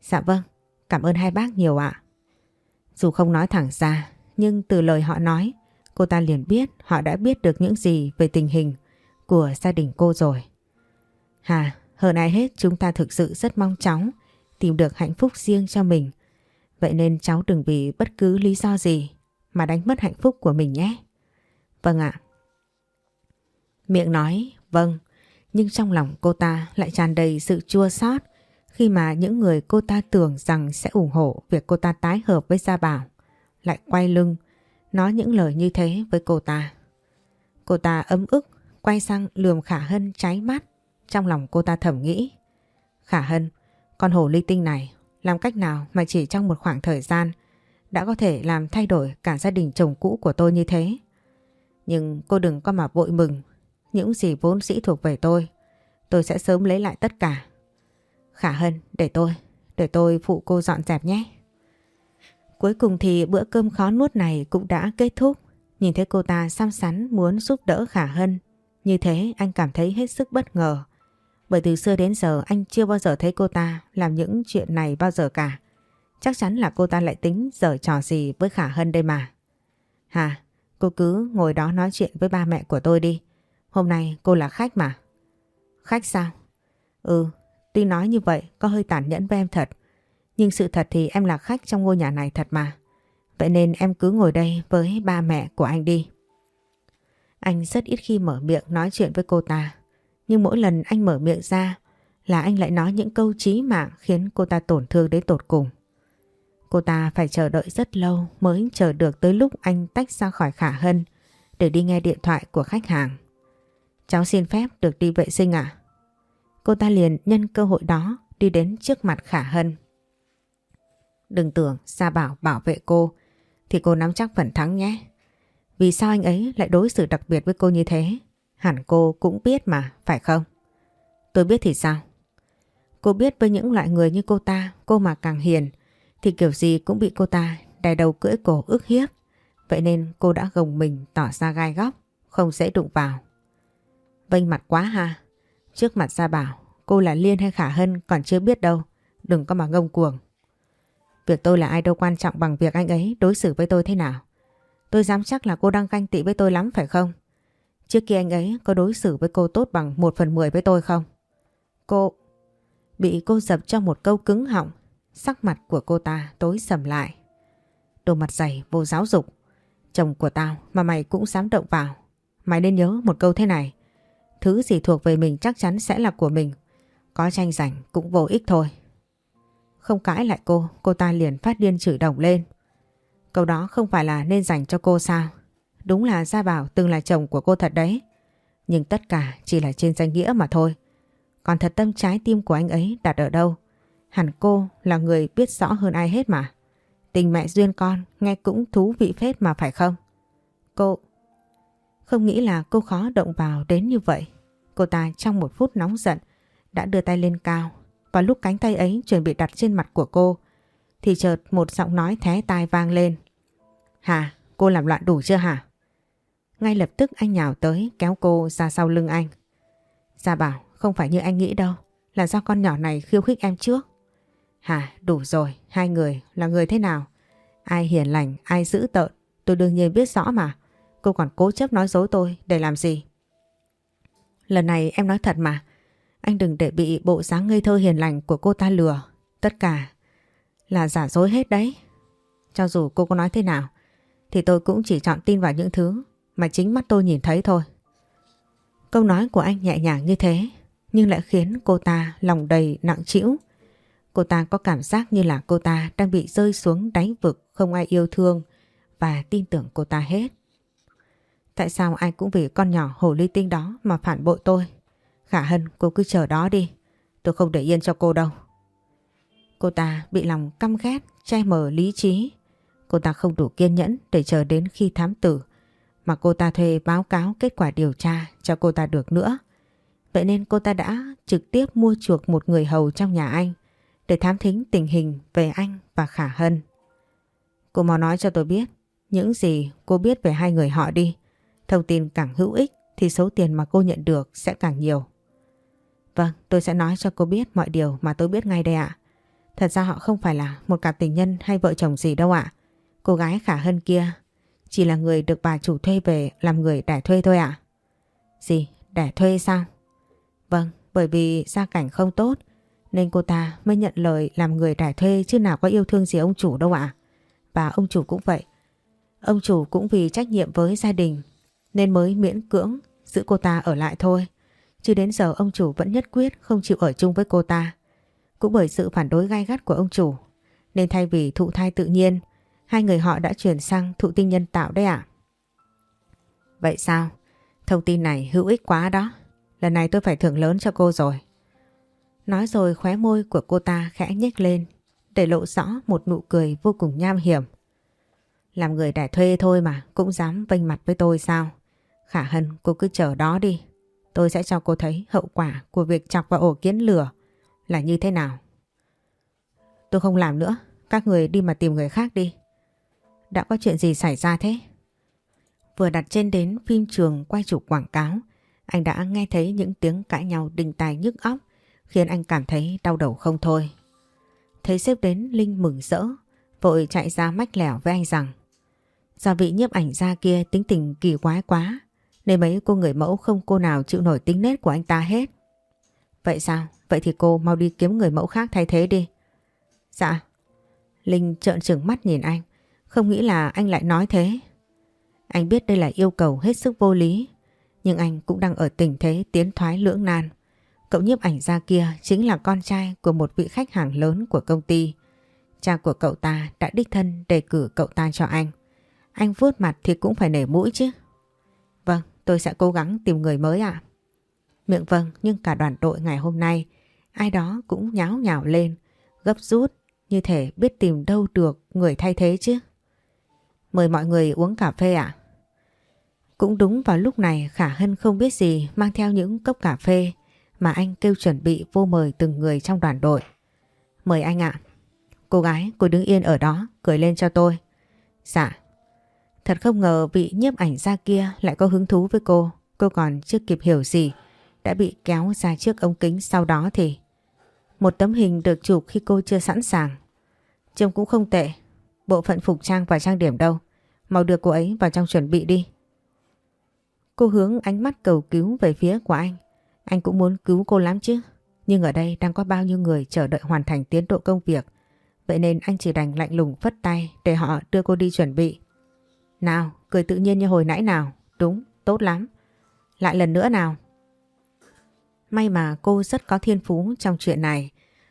Dạ vâng, cảm ơn hai bác nhiều ạ. Dù không nói thẳng ra, nhưng từ lời họ nói, cô ta liền biết họ đã biết được những gì về tình hình của gia đình cô rồi. Hà, hơn ai hết chúng ta thực sự rất mong cháu tìm được hạnh phúc riêng cho mình. Vậy nên cháu đừng vì bất cứ lý do gì mà đánh mất hạnh phúc của mình nhé. Vâng ạ. Miệng nói vâng, nhưng trong lòng cô ta lại tràn đầy sự chua xót khi mà những người cô ta tưởng rằng sẽ ủng hộ việc cô ta tái hợp với Gia Bảo lại quay lưng nói những lời như thế với cô ta. Cô ta ấm ức quay sang lườm Khả Hân cháy mắt trong lòng cô ta thầm nghĩ Khả Hân, con hồ ly tinh này làm cách nào mà chỉ trong một khoảng thời gian đã có thể làm thay đổi cả gia đình chồng cũ của tôi như thế. Nhưng cô đừng có mà vội mừng. Những gì vốn dĩ thuộc về tôi, tôi sẽ sớm lấy lại tất cả. Khả Hân, để tôi, để tôi phụ cô dọn dẹp nhé. Cuối cùng thì bữa cơm khó nuốt này cũng đã kết thúc. Nhìn thấy cô ta xăm sắn muốn giúp đỡ Khả Hân. Như thế anh cảm thấy hết sức bất ngờ. Bởi từ xưa đến giờ anh chưa bao giờ thấy cô ta làm những chuyện này bao giờ cả. Chắc chắn là cô ta lại tính giở trò gì với Khả Hân đây mà. Hà, cô cứ ngồi đó nói chuyện với ba mẹ của tôi đi. Hôm nay cô là khách mà. Khách sao? Ừ, tuy nói như vậy, có hơi tàn nhẫn với em thật. Nhưng sự thật thì em là khách trong ngôi nhà này thật mà. Vậy nên em cứ ngồi đây với ba mẹ của anh đi. Anh rất ít khi mở miệng nói chuyện với cô ta. Nhưng mỗi lần anh mở miệng ra là anh lại nói những câu chí mạng khiến cô ta tổn thương đến tột cùng. Cô ta phải chờ đợi rất lâu mới chờ được tới lúc anh tách ra khỏi Khả Hân để đi nghe điện thoại của khách hàng. Cháu xin phép được đi vệ sinh ạ. Cô ta liền nhân cơ hội đó đi đến trước mặt Khả Hân. Đừng tưởng Sa Bảo bảo vệ cô thì cô nắm chắc phần thắng nhé. Vì sao anh ấy lại đối xử đặc biệt với cô như thế? Hẳn cô cũng biết mà, phải không? Tôi biết thì sao? Cô biết với những loại người như cô ta, cô mà càng hiền thì kiểu gì cũng bị cô ta đè đầu cưỡi cổ ức hiếp. Vậy nên cô đã gồng mình tỏ ra gai góc, không dễ đụng vào. Vênh mặt quá ha. Trước mặt Gia Bảo, cô là Liên hay Khả Hân còn chưa biết đâu. Đừng có mà ngông cuồng. Việc tôi là ai đâu quan trọng bằng việc anh ấy đối xử với tôi thế nào. Tôi dám chắc là cô đang ganh tị với tôi lắm phải không? Trước kia anh ấy có đối xử với cô tốt bằng 1 phần 10 với tôi không? Cô... Bị cô dập cho một câu cứng họng, sắc mặt của cô ta tối sầm lại. Đồ mặt dày vô giáo dục. Chồng của tao mà mày cũng dám động vào. Mày nên nhớ một câu thế này. Thứ gì thuộc về mình chắc chắn sẽ là của mình. Có tranh giành cũng vô ích thôi. Không cãi lại cô, cô ta liền phát điên chửi đồng lên. Câu đó không phải là nên dành cho cô sao? Đúng là Gia Bảo từng là chồng của cô thật đấy. Nhưng tất cả chỉ là trên danh nghĩa mà thôi. Còn thật tâm trái tim của anh ấy đặt ở đâu? Hẳn cô là người biết rõ hơn ai hết mà. Tình mẹ duyên con nghe cũng thú vị phết mà phải không? Cô... Không nghĩ là cô khó động vào đến như vậy. Cô ta trong một phút nóng giận đã đưa tay lên cao và lúc cánh tay ấy chuẩn bị đặt trên mặt của cô thì chợt một giọng nói thé tai vang lên. Hà, cô làm loạn đủ chưa hả? Ngay lập tức anh nhào tới kéo cô ra sau lưng anh. Gia bảo không phải như anh nghĩ đâu, là do con nhỏ này khiêu khích em trước. Hà, đủ rồi, hai người là người thế nào? Ai hiền lành, ai dữ tợn, tôi đương nhiên biết rõ mà. Cô còn cố chấp nói dối tôi để làm gì? Lần này em nói thật mà, anh đừng để bị bộ dáng ngây thơ hiền lành của cô ta lừa. Tất cả là giả dối hết đấy. Cho dù cô có nói thế nào, thì tôi cũng chỉ chọn tin vào những thứ mà chính mắt tôi nhìn thấy thôi. Câu nói của anh nhẹ nhàng như thế, nhưng lại khiến cô ta lòng đầy nặng trĩu. Cô ta có cảm giác như là cô ta đang bị rơi xuống đáy vực không ai yêu thương và tin tưởng cô ta hết. Tại sao anh cũng vì con nhỏ hồ ly tinh đó mà phản bội tôi? Khả Hân cô cứ chờ đó đi. Tôi không để yên cho cô đâu. Cô ta bị lòng căm ghét, che mờ lý trí. Cô ta không đủ kiên nhẫn để chờ đến khi thám tử mà cô ta thuê báo cáo kết quả điều tra cho cô ta được nữa. Vậy nên cô ta đã trực tiếp mua chuộc một người hầu trong nhà anh để thám thính tình hình về anh và Khả Hân. Cô mau nói cho tôi biết những gì cô biết về hai người họ đi. Thông tin càng hữu ích thì số tiền mà cô nhận được sẽ càng nhiều. Vâng, tôi sẽ nói cho cô biết mọi điều mà tôi biết ngay đây ạ. Thật ra họ không phải là một cặp tình nhân hay vợ chồng gì đâu ạ. Cô gái Khả Hân kia chỉ là người được bà chủ thuê về làm người đẻ thuê thôi ạ. Gì? Đẻ thuê sao? Vâng, bởi vì gia cảnh không tốt nên cô ta mới nhận lời làm người đẻ thuê chứ nào có yêu thương gì ông chủ đâu ạ. Và ông chủ cũng vậy. Ông chủ cũng vì trách nhiệm với gia đình nên mới miễn cưỡng giữ cô ta ở lại thôi. Chứ đến giờ ông chủ vẫn nhất quyết không chịu ở chung với cô ta. Cũng bởi sự phản đối gai gắt của ông chủ, nên thay vì thụ thai tự nhiên, hai người họ đã chuyển sang thụ tinh nhân tạo đấy ạ. Vậy sao? Thông tin này hữu ích quá đó. Lần này tôi phải thưởng lớn cho cô rồi. Nói rồi khóe môi của cô ta khẽ nhếch lên, để lộ rõ một nụ cười vô cùng nham hiểm. Làm người đẻ thuê thôi mà, cũng dám vênh mặt với tôi sao? Khả Hân cô cứ chờ đó đi. Tôi sẽ cho cô thấy hậu quả của việc chọc vào ổ kiến lửa là như thế nào. Tôi không làm nữa. Các người đi mà tìm người khác đi. Đã có chuyện gì xảy ra thế? Vừa đặt trên đến phim trường quay chụp quảng cáo, anh đã nghe thấy những tiếng cãi nhau đình tài nhức óc, khiến anh cảm thấy đau đầu không thôi. Thấy sếp đến Linh mừng rỡ, vội chạy ra mách lẻo với anh rằng Do vị nhiếp ảnh gia kia tính tình kỳ quái quá, nên mấy cô người mẫu không cô nào chịu nổi tính nết của anh ta hết. Vậy sao? Vậy thì cô mau đi kiếm người mẫu khác thay thế đi. Dạ. Linh trợn trừng mắt nhìn anh, không nghĩ là anh lại nói thế. Anh biết đây là yêu cầu hết sức vô lý, nhưng anh cũng đang ở tình thế tiến thoái lưỡng nan. Cậu nhiếp ảnh gia kia chính là con trai của một vị khách hàng lớn của công ty. Cha của cậu ta đã đích thân đề cử cậu ta cho anh. Anh vuốt mặt thì cũng phải nể mũi chứ. Tôi sẽ cố gắng tìm người mới ạ. Miệng vâng, nhưng cả đoàn đội ngày hôm nay, ai đó cũng nháo nhào lên, gấp rút, như thể biết tìm đâu được người thay thế chứ. Mời mọi người uống cà phê ạ. Cũng đúng vào lúc này Khả Hân không biết gì mang theo những cốc cà phê mà anh kêu chuẩn bị vô mời từng người trong đoàn đội. Mời anh ạ. Cô gái, cô đứng yên ở đó, cười lên cho tôi. Dạ. Thật không ngờ vị nhiếp ảnh gia kia lại có hứng thú với cô. Cô còn chưa kịp hiểu gì, đã bị kéo ra trước ống kính sau đó thì... Một tấm hình được chụp khi cô chưa sẵn sàng. Trông cũng không tệ. Bộ phận phục trang và trang điểm đâu. Mau đưa cô ấy vào trong chuẩn bị đi. Cô hướng ánh mắt cầu cứu về phía của anh. Anh cũng muốn cứu cô lắm chứ. Nhưng ở đây đang có bao nhiêu người chờ đợi hoàn thành tiến độ công việc. Vậy nên anh chỉ đành lạnh lùng phất tay để họ đưa cô đi chuẩn bị. Nào, cười tự nhiên như hồi nãy nào. Đúng, tốt lắm. Lại lần nữa nào. May mà cô rất có thiên phú trong chuyện này.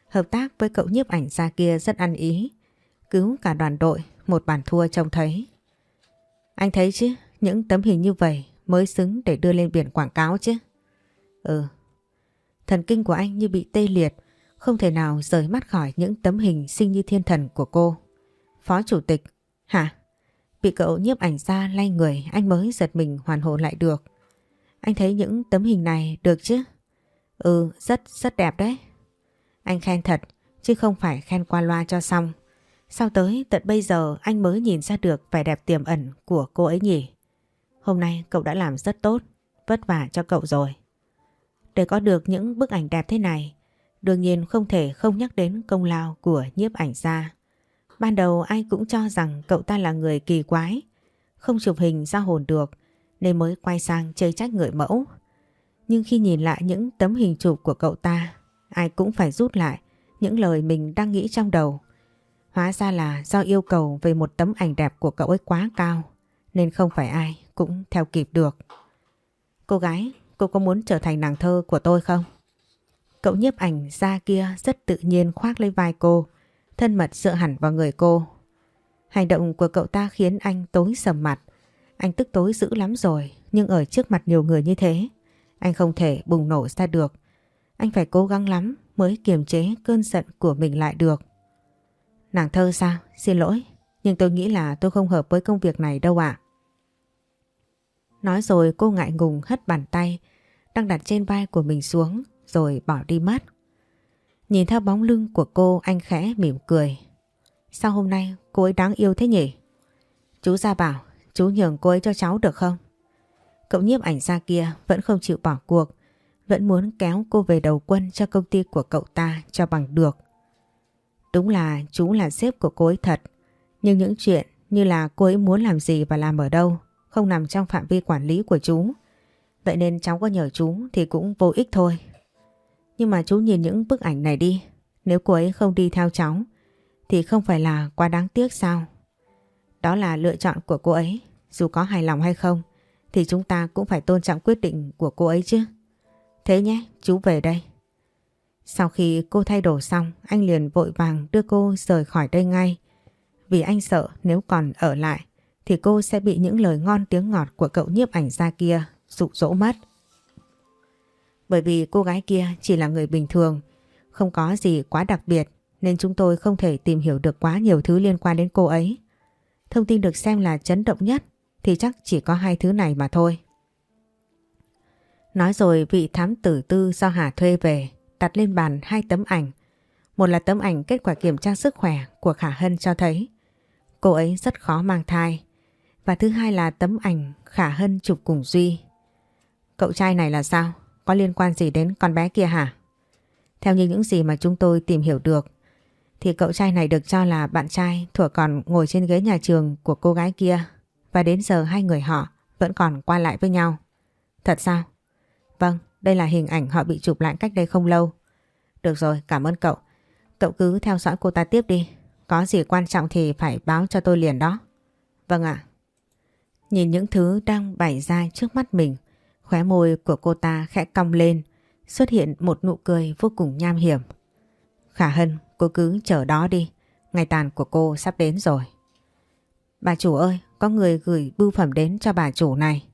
Hợp tác với cậu nhiếp ảnh gia kia rất ăn ý. Cứu cả đoàn đội, một bản thua trông thấy. Anh thấy chứ, những tấm hình như vậy mới xứng để đưa lên biển quảng cáo chứ. Ừ. Thần kinh của anh như bị tê liệt, không thể nào rời mắt khỏi những tấm hình sinh như thiên thần của cô. Phó chủ tịch, hả? Bị cậu nhiếp ảnh ra lay người anh mới giật mình hoàn hồn lại được. Anh thấy những tấm hình này được chứ? Ừ, rất rất đẹp đấy. Anh khen thật, chứ không phải khen qua loa cho xong. sau tới tận bây giờ anh mới nhìn ra được vẻ đẹp tiềm ẩn của cô ấy nhỉ? Hôm nay cậu đã làm rất tốt, vất vả cho cậu rồi. Để có được những bức ảnh đẹp thế này, đương nhiên không thể không nhắc đến công lao của nhiếp ảnh gia. Ban đầu ai cũng cho rằng cậu ta là người kỳ quái, không chụp hình ra hồn được nên mới quay sang chơi trách người mẫu. Nhưng khi nhìn lại những tấm hình chụp của cậu ta, ai cũng phải rút lại những lời mình đang nghĩ trong đầu. Hóa ra là do yêu cầu về một tấm ảnh đẹp của cậu ấy quá cao nên không phải ai cũng theo kịp được. Cô gái, cô có muốn trở thành nàng thơ của tôi không? Cậu nhiếp ảnh ra kia rất tự nhiên khoác lấy vai cô, thân mật dựa hẳn vào người cô. Hành động của cậu ta khiến anh tối sầm mặt. Anh tức tối dữ lắm rồi, nhưng ở trước mặt nhiều người như thế, anh không thể bùng nổ ra được. Anh phải cố gắng lắm mới kiềm chế cơn giận của mình lại được. Nàng thơ sao? Xin lỗi, nhưng tôi nghĩ là tôi không hợp với công việc này đâu ạ. Nói rồi cô ngại ngùng hất bàn tay đang đặt trên vai của mình xuống rồi bỏ đi mất. Nhìn theo bóng lưng của cô anh khẽ mỉm cười. Sao hôm nay cô ấy đáng yêu thế nhỉ? Chú ra bảo chú nhường cô ấy cho cháu được không? Cậu nhiếp ảnh ra kia vẫn không chịu bỏ cuộc, vẫn muốn kéo cô về đầu quân cho công ty của cậu ta cho bằng được. Đúng là chú là sếp của cô ấy thật, nhưng những chuyện như là cô ấy muốn làm gì và làm ở đâu không nằm trong phạm vi quản lý của chú. Vậy nên cháu có nhờ chú thì cũng vô ích thôi. Nhưng mà chú nhìn những bức ảnh này đi, nếu cô ấy không đi theo cháu thì không phải là quá đáng tiếc sao? Đó là lựa chọn của cô ấy, dù có hài lòng hay không thì chúng ta cũng phải tôn trọng quyết định của cô ấy chứ. Thế nhé, chú về đây. Sau khi cô thay đồ xong, anh liền vội vàng đưa cô rời khỏi đây ngay. Vì anh sợ nếu còn ở lại thì cô sẽ bị những lời ngon tiếng ngọt của cậu nhiếp ảnh ra kia dụ dỗ mất. Bởi vì cô gái kia chỉ là người bình thường, không có gì quá đặc biệt nên chúng tôi không thể tìm hiểu được quá nhiều thứ liên quan đến cô ấy. Thông tin được xem là chấn động nhất thì chắc chỉ có hai thứ này mà thôi. Nói rồi vị thám tử tư do Hà thuê về đặt lên bàn hai tấm ảnh. Một là tấm ảnh kết quả kiểm tra sức khỏe của Khả Hân cho thấy cô ấy rất khó mang thai. Và thứ hai là tấm ảnh Khả Hân chụp cùng Duy. Cậu trai này là sao? Có liên quan gì đến con bé kia hả? Theo như những gì mà chúng tôi tìm hiểu được thì cậu trai này được cho là bạn trai thuở còn ngồi trên ghế nhà trường của cô gái kia và đến giờ hai người họ vẫn còn qua lại với nhau. Thật sao? Vâng, đây là hình ảnh họ bị chụp lại cách đây không lâu. Được rồi, cảm ơn cậu. Cậu cứ theo dõi cô ta tiếp đi. Có gì quan trọng thì phải báo cho tôi liền đó. Vâng ạ. Nhìn những thứ đang bày ra trước mắt mình, khóe môi của cô ta khẽ cong lên, xuất hiện một nụ cười vô cùng nham hiểm. Khả Hân, cô cứ chờ đó đi, ngày tàn của cô sắp đến rồi. Bà chủ ơi, có người gửi bưu phẩm đến cho bà chủ này.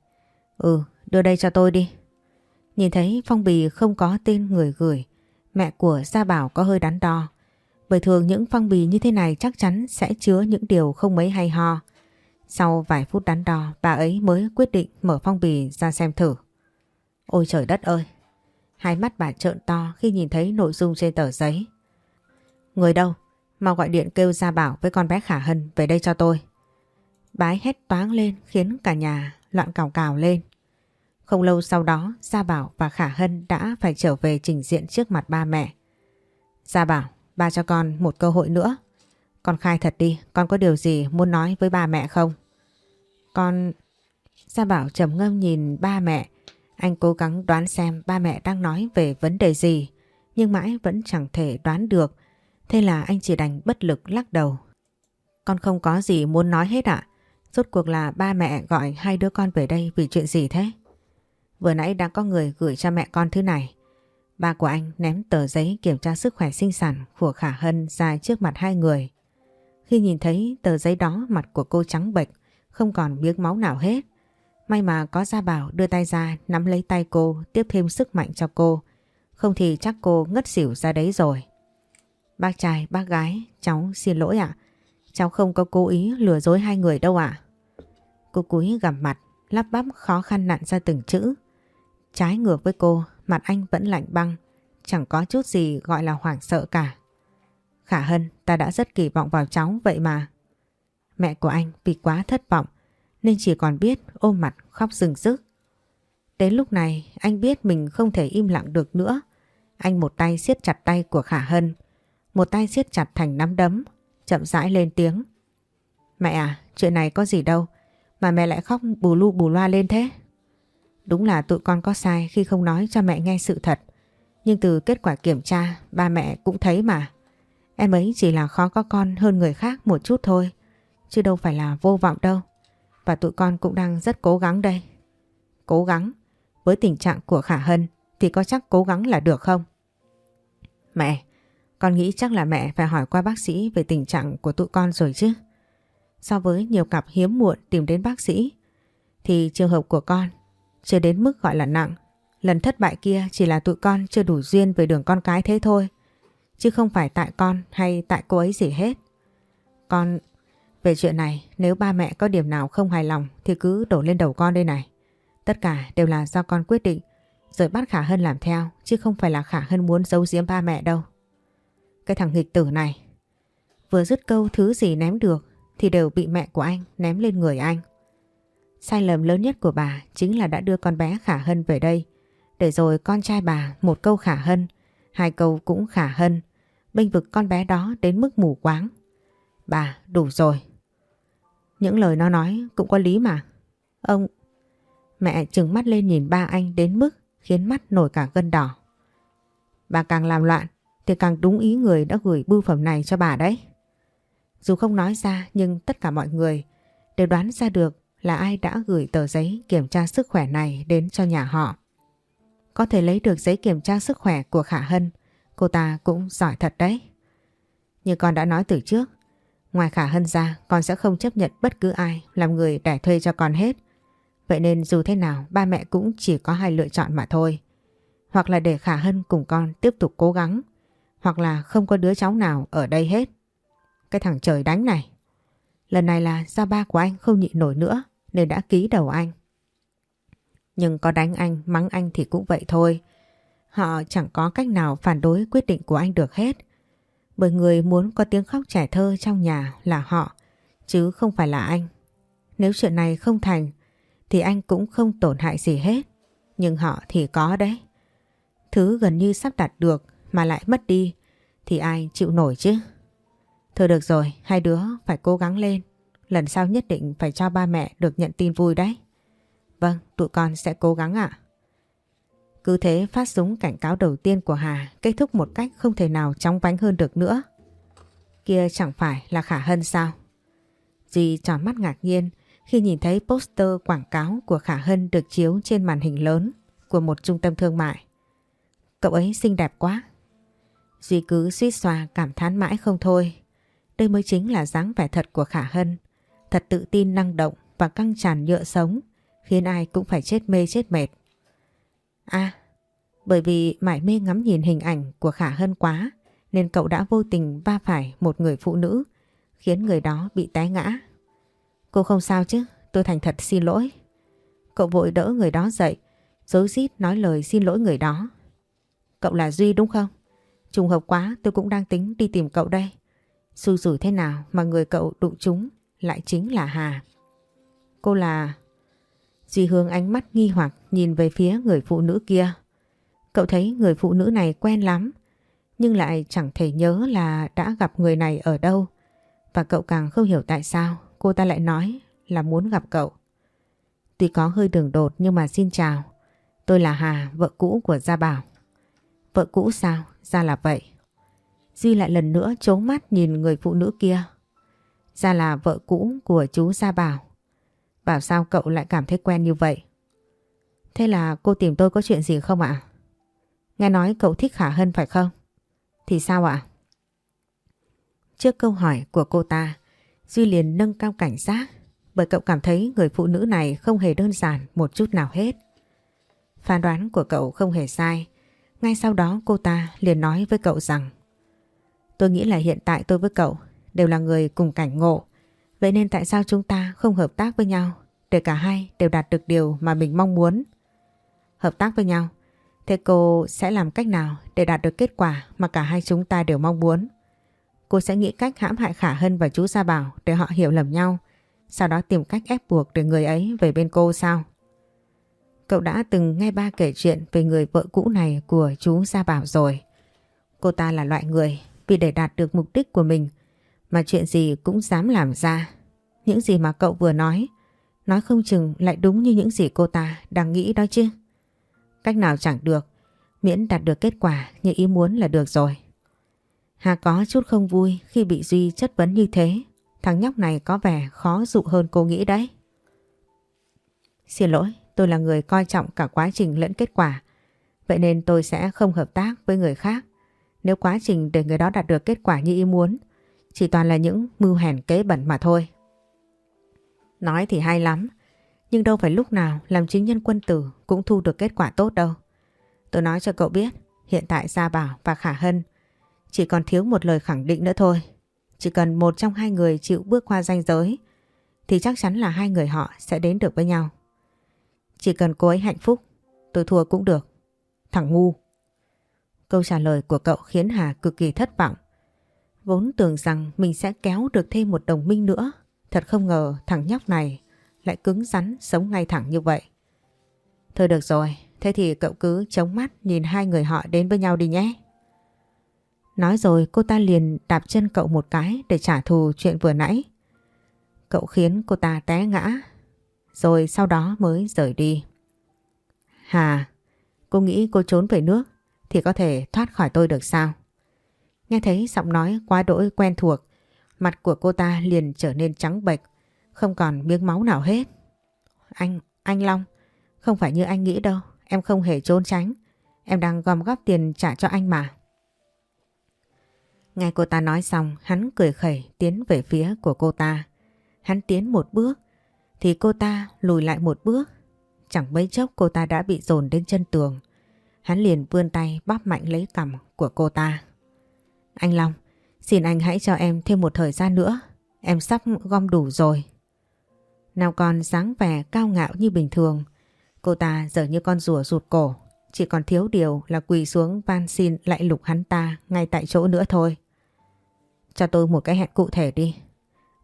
Ừ, đưa đây cho tôi đi. Nhìn thấy phong bì không có tên người gửi, mẹ của Gia Bảo có hơi đắn đo. Bởi thường những phong bì như thế này chắc chắn sẽ chứa những điều không mấy hay ho. Sau vài phút đắn đo, bà ấy mới quyết định mở phong bì ra xem thử. Ôi trời đất ơi! Hai mắt bà trợn to khi nhìn thấy nội dung trên tờ giấy. Người đâu? Mau gọi điện kêu Gia Bảo với con bé Khả Hân về đây cho tôi. Bái hét toáng lên khiến cả nhà loạn cào cào lên. Không lâu sau đó Gia Bảo và Khả Hân đã phải trở về trình diện trước mặt ba mẹ. Gia Bảo, ba cho con một cơ hội nữa. Con khai thật đi, con có điều gì muốn nói với ba mẹ không? Con... Gia Bảo trầm ngâm nhìn ba mẹ. Anh cố gắng đoán xem ba mẹ đang nói về vấn đề gì. Nhưng mãi vẫn chẳng thể đoán được. Thế là anh chỉ đành bất lực lắc đầu. Con không có gì muốn nói hết ạ. Rốt cuộc là ba mẹ gọi hai đứa con về đây vì chuyện gì thế? Vừa nãy đã có người gửi cho mẹ con thứ này. Ba của anh ném tờ giấy kiểm tra sức khỏe sinh sản của Khả Hân ra trước mặt hai người. Khi nhìn thấy tờ giấy đó mặt của cô trắng bệch, không còn miếng máu nào hết. May mà có Gia Bảo đưa tay ra nắm lấy tay cô tiếp thêm sức mạnh cho cô. Không thì chắc cô ngất xỉu ra đấy rồi. Bác trai, bác gái, cháu xin lỗi ạ. Cháu không có cố ý lừa dối hai người đâu ạ. Cô cúi gằm mặt, lắp bắp khó khăn nặn ra từng chữ. Trái ngược với cô, mặt anh vẫn lạnh băng, chẳng có chút gì gọi là hoảng sợ cả. Khả Hân, ta đã rất kỳ vọng vào cháu vậy mà. Mẹ của anh vì quá thất vọng nên chỉ còn biết ôm mặt khóc rừng rức. Đến lúc này anh biết mình không thể im lặng được nữa. Anh một tay siết chặt tay của Khả Hân, một tay siết chặt thành nắm đấm, chậm rãi lên tiếng. Mẹ à, chuyện này có gì đâu, mà mẹ lại khóc bù lu bù loa lên thế. Đúng là tụi con có sai khi không nói cho mẹ nghe sự thật. Nhưng từ kết quả kiểm tra, ba mẹ cũng thấy mà. Em ấy chỉ là khó có con hơn người khác một chút thôi. Chứ đâu phải là vô vọng đâu. Và tụi con cũng đang rất cố gắng đây. Cố gắng? Với tình trạng của Khả Hân thì có chắc cố gắng là được không? Mẹ, con nghĩ chắc là mẹ phải hỏi qua bác sĩ về tình trạng của tụi con rồi chứ. So với nhiều cặp hiếm muộn tìm đến bác sĩ thì trường hợp của con chưa đến mức gọi là nặng. Lần thất bại kia chỉ là tụi con chưa đủ duyên về đường con cái thế thôi. Chứ không phải tại con hay tại cô ấy gì hết. Con, về chuyện này nếu ba mẹ có điểm nào không hài lòng thì cứ đổ lên đầu con đây này. Tất cả đều là do con quyết định rồi bắt Khả Hân làm theo chứ không phải là Khả Hân muốn giấu giếm ba mẹ đâu. Cái thằng nghịch tử này vừa dứt câu thứ gì ném được thì đều bị mẹ của anh ném lên người anh. Sai lầm lớn nhất của bà chính là đã đưa con bé Khả Hân về đây. Để rồi con trai bà một câu Khả Hân, hai câu cũng Khả Hân, bênh vực con bé đó đến mức mù quáng. Bà, đủ rồi. Những lời nó nói cũng có lý mà. Ông... Mẹ trừng mắt lên nhìn ba anh đến mức khiến mắt nổi cả gân đỏ. Bà càng làm loạn thì càng đúng ý người đã gửi bưu phẩm này cho bà đấy. Dù không nói ra nhưng tất cả mọi người đều đoán ra được là ai đã gửi tờ giấy kiểm tra sức khỏe này đến cho nhà họ. Có thể lấy được giấy kiểm tra sức khỏe của Khả Hân, cô ta cũng giỏi thật đấy. Như con đã nói từ trước, ngoài Khả Hân ra con sẽ không chấp nhận bất cứ ai làm người đẻ thuê cho con hết. Vậy nên dù thế nào ba mẹ cũng chỉ có hai lựa chọn mà thôi. Hoặc là để Khả Hân cùng con tiếp tục cố gắng, hoặc là không có đứa cháu nào ở đây hết. Cái thằng trời đánh này. Lần này là do ba của anh không nhịn nổi nữa nên đã ký đầu anh. Nhưng có đánh anh, mắng anh thì cũng vậy thôi. Họ chẳng có cách nào phản đối quyết định của anh được hết. Bởi người muốn có tiếng khóc trẻ thơ trong nhà là họ, chứ không phải là anh. Nếu chuyện này không thành, thì anh cũng không tổn hại gì hết. Nhưng họ thì có đấy. Thứ gần như sắp đặt được mà lại mất đi, thì ai chịu nổi chứ? Thôi được rồi, hai đứa phải cố gắng lên. Lần sau nhất định phải cho ba mẹ được nhận tin vui đấy. Vâng, tụi con sẽ cố gắng ạ. Cứ thế phát súng cảnh cáo đầu tiên của Hà kết thúc một cách không thể nào chóng vánh hơn được nữa. Kia chẳng phải là Khả Hân sao? Duy tròn mắt ngạc nhiên khi nhìn thấy poster quảng cáo của Khả Hân được chiếu trên màn hình lớn của một trung tâm thương mại. Cậu ấy xinh đẹp quá. Duy cứ suýt xòa cảm thán mãi không thôi. Đây mới chính là dáng vẻ thật của Khả Hân. Thật tự tin năng động và căng tràn nhựa sống, khiến ai cũng phải chết mê chết mệt. À, bởi vì mải mê ngắm nhìn hình ảnh của Khả Hân quá nên cậu đã vô tình va phải một người phụ nữ khiến người đó bị té ngã. Cô không sao chứ, tôi thành thật xin lỗi. Cậu vội đỡ người đó dậy, dối rít nói lời xin lỗi người đó. Cậu là Duy đúng không? Trùng hợp quá tôi cũng đang tính đi tìm cậu đây. Xui rủi thế nào mà người cậu đụng chúng lại chính là Hà. Cô là... Duy hướng ánh mắt nghi hoặc nhìn về phía người phụ nữ kia. Cậu thấy người phụ nữ này quen lắm, nhưng lại chẳng thể nhớ là đã gặp người này ở đâu. Và cậu càng không hiểu tại sao cô ta lại nói là muốn gặp cậu. Tuy có hơi đường đột nhưng mà xin chào. Tôi là Hà, vợ cũ của Gia Bảo. Vợ cũ sao? Ra là vậy. Duy lại lần nữa trố mắt nhìn người phụ nữ kia. Ra là vợ cũ của chú Gia Bảo. Bảo sao cậu lại cảm thấy quen như vậy? Thế là cô tìm tôi có chuyện gì không ạ? Nghe nói cậu thích Khả Hân phải không? Thì sao ạ? Trước câu hỏi của cô ta, Duy liền nâng cao cảnh giác bởi cậu cảm thấy người phụ nữ này không hề đơn giản một chút nào hết. Phán đoán của cậu không hề sai. Ngay sau đó cô ta liền nói với cậu rằng Tôi nghĩ là hiện tại tôi với cậu đều là người cùng cảnh ngộ. Vậy nên tại sao chúng ta không hợp tác với nhau để cả hai đều đạt được điều mà mình mong muốn? Hợp tác với nhau, thế cô sẽ làm cách nào để đạt được kết quả mà cả hai chúng ta đều mong muốn? Cô sẽ nghĩ cách hãm hại Khả Hân và chú Gia Bảo để họ hiểu lầm nhau, sau đó tìm cách ép buộc để người ấy về bên cô sao? Cậu đã từng nghe ba kể chuyện về người vợ cũ này của chú Gia Bảo rồi. Cô ta là loại người vì để đạt được mục đích của mình mà chuyện gì cũng dám làm ra. Những gì mà cậu vừa nói, nói không chừng lại đúng như những gì cô ta đang nghĩ đó chứ. Cách nào chẳng được, miễn đạt được kết quả như ý muốn là được rồi. Hà có chút không vui khi bị Duy chất vấn như thế. Thằng nhóc này có vẻ khó dụ hơn cô nghĩ đấy. Xin lỗi, tôi là người coi trọng cả quá trình lẫn kết quả. Vậy nên tôi sẽ không hợp tác với người khác. Nếu quá trình để người đó đạt được kết quả như ý muốn, chỉ toàn là những mưu hèn kế bẩn mà thôi. Nói thì hay lắm, nhưng đâu phải lúc nào làm chính nhân quân tử cũng thu được kết quả tốt đâu. Tôi nói cho cậu biết, hiện tại Gia Bảo và Khả Hân chỉ còn thiếu một lời khẳng định nữa thôi. Chỉ cần một trong hai người chịu bước qua ranh giới thì chắc chắn là hai người họ sẽ đến được với nhau. Chỉ cần cô ấy hạnh phúc, tôi thua cũng được. Thằng ngu. Câu trả lời của cậu khiến Hà cực kỳ thất vọng. Vốn tưởng rằng mình sẽ kéo được thêm một đồng minh nữa. Thật không ngờ thằng nhóc này lại cứng rắn sống ngay thẳng như vậy. Thôi được rồi, thế thì cậu cứ chống mắt nhìn hai người họ đến với nhau đi nhé. Nói rồi cô ta liền đạp chân cậu một cái để trả thù chuyện vừa nãy. Cậu khiến cô ta té ngã, rồi sau đó mới rời đi. Hà, cô nghĩ cô trốn về nước thì có thể thoát khỏi tôi được sao? Nghe thấy giọng nói quá đỗi quen thuộc, mặt của cô ta liền trở nên trắng bệch, không còn miếng máu nào hết. Anh, anh Long, không phải như anh nghĩ đâu, em không hề trốn tránh. Em đang gom góp tiền trả cho anh mà. Nghe cô ta nói xong, hắn cười khẩy tiến về phía của cô ta. Hắn tiến một bước, thì cô ta lùi lại một bước. Chẳng mấy chốc cô ta đã bị dồn đến chân tường. Hắn liền vươn tay bóp mạnh lấy cằm của cô ta. Anh Long, xin anh hãy cho em thêm một thời gian nữa. Em sắp gom đủ rồi. Nào còn dáng vẻ cao ngạo như bình thường. Cô ta giờ như con rùa rụt cổ, chỉ còn thiếu điều là quỳ xuống van xin lại lục hắn ta ngay tại chỗ nữa thôi. Cho tôi một cái hẹn cụ thể đi.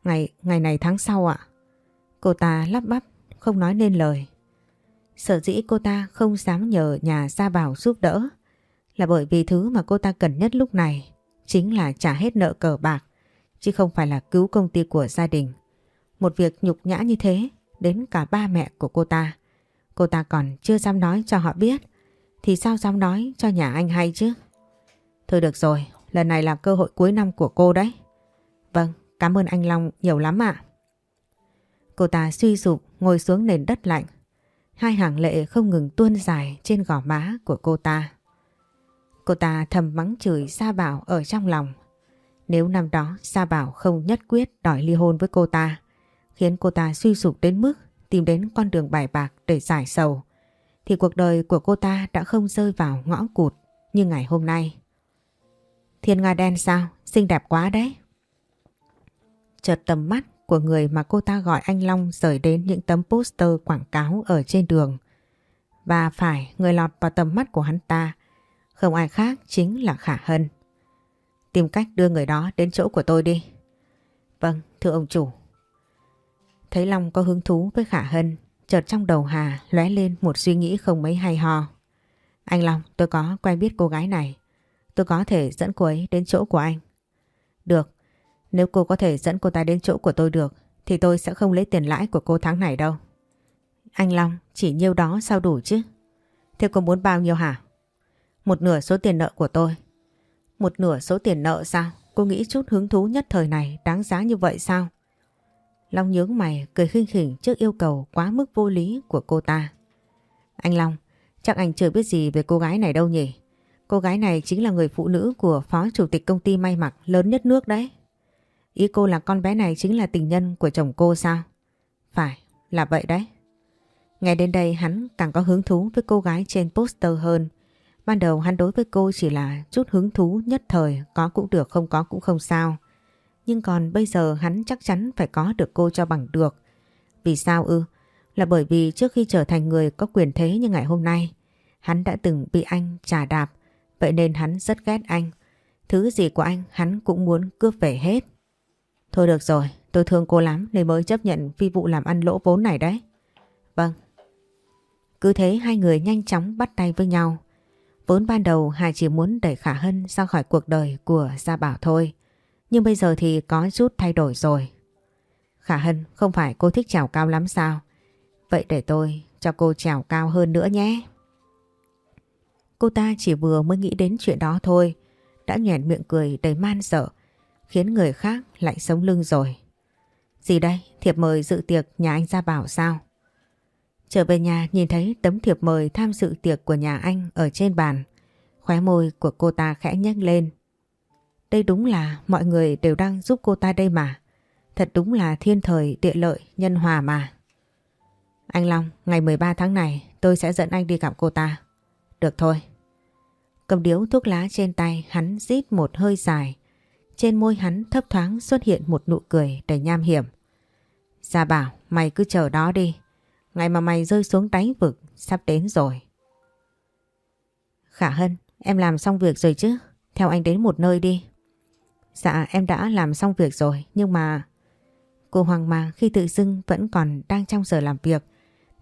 Ngày ngày này tháng sau ạ. Cô ta lắp bắp, không nói nên lời. Sở dĩ cô ta không dám nhờ nhà ra Bảo giúp đỡ là bởi vì thứ mà cô ta cần nhất lúc này chính là trả hết nợ cờ bạc chứ không phải là cứu công ty của gia đình. Một việc nhục nhã như thế đến cả ba mẹ của cô ta. Cô ta còn chưa dám nói cho họ biết thì sao dám nói cho nhà anh hay chứ? Thôi được rồi, lần này là cơ hội cuối năm của cô đấy. Vâng, cảm ơn anh Long nhiều lắm ạ. Cô ta suy sụp ngồi xuống nền đất lạnh. Hai hàng lệ không ngừng tuôn dài trên gò má của cô ta. Cô ta thầm mắng chửi Sa Bảo ở trong lòng. Nếu năm đó Sa Bảo không nhất quyết đòi ly hôn với cô ta, khiến cô ta suy sụp đến mức tìm đến con đường bài bạc để giải sầu, thì cuộc đời của cô ta đã không rơi vào ngõ cụt như ngày hôm nay. Thiên Nga đen sao? Xinh đẹp quá đấy. Chợt tầm mắt của người mà cô ta gọi anh Long rời đến những tấm poster quảng cáo ở trên đường. Và phải người lọt vào tầm mắt của hắn ta không ai khác chính là Khả Hân. Tìm cách đưa người đó đến chỗ của tôi đi. Vâng, thưa ông chủ. Thấy Long có hứng thú với Khả Hân, chợt trong đầu Hà lóe lên một suy nghĩ không mấy hay ho. Anh Long, tôi có quen biết cô gái này. Tôi có thể dẫn cô ấy đến chỗ của anh. Được, nếu cô có thể dẫn cô ta đến chỗ của tôi được thì tôi sẽ không lấy tiền lãi của cô tháng này đâu. Anh Long, chỉ nhiêu đó sao đủ chứ? Thế cô muốn bao nhiêu hả? Một nửa số tiền nợ của tôi. Một nửa số tiền nợ sao? Cô nghĩ chút hứng thú nhất thời này đáng giá như vậy sao? Long nhướng mày cười khinh khỉnh trước yêu cầu quá mức vô lý của cô ta. Anh Long, chắc anh chưa biết gì về cô gái này đâu nhỉ? Cô gái này chính là người phụ nữ của phó chủ tịch công ty may mặc lớn nhất nước đấy. Ý cô là con bé này chính là tình nhân của chồng cô sao? Phải, là vậy đấy. Ngay đến đây hắn càng có hứng thú với cô gái trên poster hơn. Ban đầu hắn đối với cô chỉ là chút hứng thú nhất thời, có cũng được không có cũng không sao. Nhưng còn bây giờ hắn chắc chắn phải có được cô cho bằng được. Vì sao ư? Là bởi vì trước khi trở thành người có quyền thế như ngày hôm nay, hắn đã từng bị anh trả đạp, vậy nên hắn rất ghét anh. Thứ gì của anh hắn cũng muốn cướp về hết. Thôi được rồi, tôi thương cô lắm nên mới chấp nhận phi vụ làm ăn lỗ vốn này đấy. Vâng. Cứ thế hai người nhanh chóng bắt tay với nhau. Vốn ban đầu Hà chỉ muốn đẩy Khả Hân ra khỏi cuộc đời của Gia Bảo thôi. Nhưng bây giờ thì có chút thay đổi rồi. Khả Hân không phải cô thích trèo cao lắm sao? Vậy để tôi cho cô trèo cao hơn nữa nhé. Cô ta chỉ vừa mới nghĩ đến chuyện đó thôi. Đã nhoẻn miệng cười đầy man sợ. Khiến người khác lạnh sống lưng rồi. Gì đây? Thiệp mời dự tiệc nhà anh Gia Bảo sao? Trở về nhà nhìn thấy tấm thiệp mời tham dự tiệc của nhà anh ở trên bàn. Khóe môi của cô ta khẽ nhếch lên. Đây đúng là mọi người đều đang giúp cô ta đây mà. Thật đúng là thiên thời địa lợi nhân hòa mà. Anh Long, ngày 13 tháng này tôi sẽ dẫn anh đi gặp cô ta. Được thôi. Cầm điếu thuốc lá trên tay hắn rít một hơi dài. Trên môi hắn thấp thoáng xuất hiện một nụ cười đầy nham hiểm. Gia bảo mày cứ chờ đó đi. Ngày mà mày rơi xuống đáy vực sắp đến rồi. Khả Hân, em làm xong việc rồi chứ? Theo anh đến một nơi đi. Dạ em đã làm xong việc rồi nhưng mà... Cô hoang mang khi tự dưng vẫn còn đang trong giờ làm việc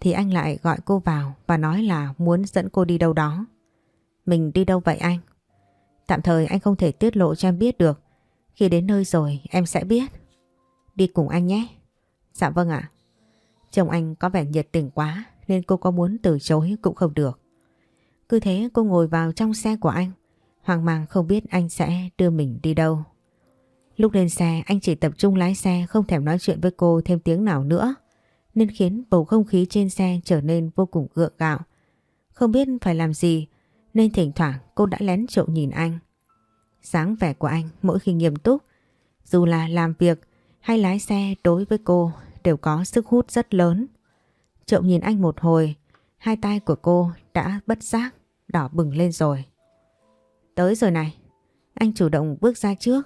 thì anh lại gọi cô vào và nói là muốn dẫn cô đi đâu đó. Mình đi đâu vậy anh? Tạm thời anh không thể tiết lộ cho em biết được. Khi đến nơi rồi em sẽ biết. Đi cùng anh nhé. Dạ vâng ạ. Chồng anh có vẻ nhiệt tình quá, nên cô có muốn từ chối cũng không được. Cứ thế cô ngồi vào trong xe của anh. hoang mang không biết anh sẽ đưa mình đi đâu. Lúc lên xe, anh chỉ tập trung lái xe, không thèm nói chuyện với cô thêm tiếng nào nữa, nên khiến bầu không khí trên xe trở nên vô cùng gượng gạo. Không biết phải làm gì, nên thỉnh thoảng cô đã lén trộm nhìn anh. Sáng vẻ của anh mỗi khi nghiêm túc, dù là làm việc hay lái xe đối với cô đều có sức hút rất lớn. Trộm nhìn anh một hồi hai tay của cô đã bất giác đỏ bừng lên rồi. Tới rồi này, anh chủ động bước ra trước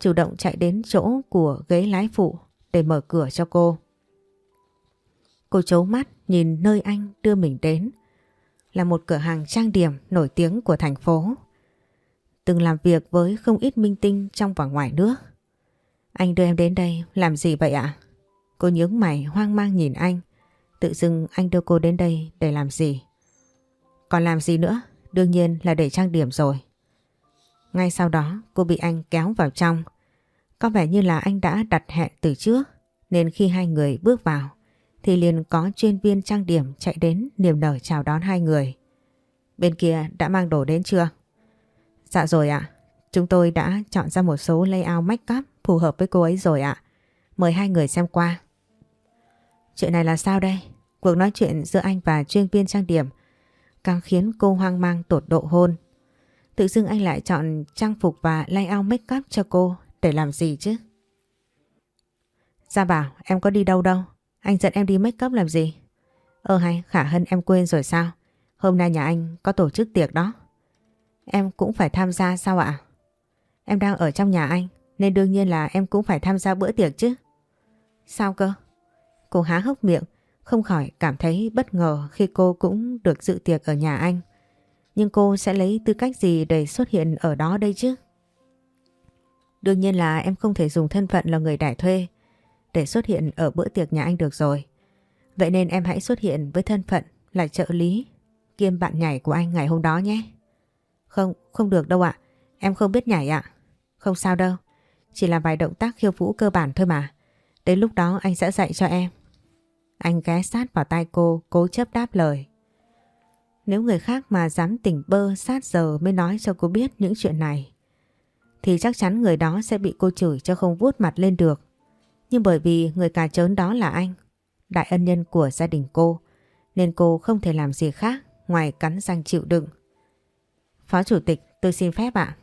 chủ động chạy đến chỗ của ghế lái phụ để mở cửa cho cô. Cô chấu mắt nhìn nơi anh đưa mình đến. Là một cửa hàng trang điểm nổi tiếng của thành phố. Từng làm việc với không ít minh tinh trong và ngoài nước. Anh đưa em đến đây làm gì vậy ạ? Cô nhướng mày, hoang mang nhìn anh. Tự dưng anh đưa cô đến đây để làm gì? Còn làm gì nữa? Đương nhiên là để trang điểm rồi. Ngay sau đó, cô bị anh kéo vào trong. Có vẻ như là anh đã đặt hẹn từ trước, nên khi hai người bước vào, thì liền có chuyên viên trang điểm chạy đến niềm nở chào đón hai người. Bên kia đã mang đồ đến chưa? Dạ rồi ạ. Chúng tôi đã chọn ra một số layout make up phù hợp với cô ấy rồi ạ. Mời hai người xem qua. Chuyện này là sao đây? Cuộc nói chuyện giữa anh và chuyên viên trang điểm càng khiến cô hoang mang tột độ hôn. Tự dưng anh lại chọn trang phục và layout make up cho cô để làm gì chứ? Gia bảo, em có đi đâu đâu? Anh dẫn em đi make up làm gì? Ờ hay, Khả Hân em quên rồi sao? Hôm nay nhà anh có tổ chức tiệc đó. Em cũng phải tham gia sao ạ? Em đang ở trong nhà anh, nên đương nhiên là em cũng phải tham gia bữa tiệc chứ. Sao cơ? Cô há hốc miệng không khỏi cảm thấy bất ngờ khi cô cũng được dự tiệc ở nhà anh. Nhưng cô sẽ lấy tư cách gì để xuất hiện ở đó đây chứ? Đương nhiên là em không thể dùng thân phận là người đẻ thuê để xuất hiện ở bữa tiệc nhà anh được rồi. Vậy nên em hãy xuất hiện với thân phận là trợ lý kiêm bạn nhảy của anh ngày hôm đó nhé. Không, không được đâu ạ. Em không biết nhảy ạ. Không sao đâu. Chỉ là vài động tác khiêu vũ cơ bản thôi mà. Đến lúc đó anh sẽ dạy cho em. Anh ghé sát vào tay cô, cố chấp đáp lời. Nếu người khác mà dám tỉnh bơ sát giờ mới nói cho cô biết những chuyện này, thì chắc chắn người đó sẽ bị cô chửi cho không vuốt mặt lên được. Nhưng bởi vì người cà trớn đó là anh, đại ân nhân của gia đình cô, nên cô không thể làm gì khác ngoài cắn răng chịu đựng. Phó Chủ tịch, tôi xin phép ạ.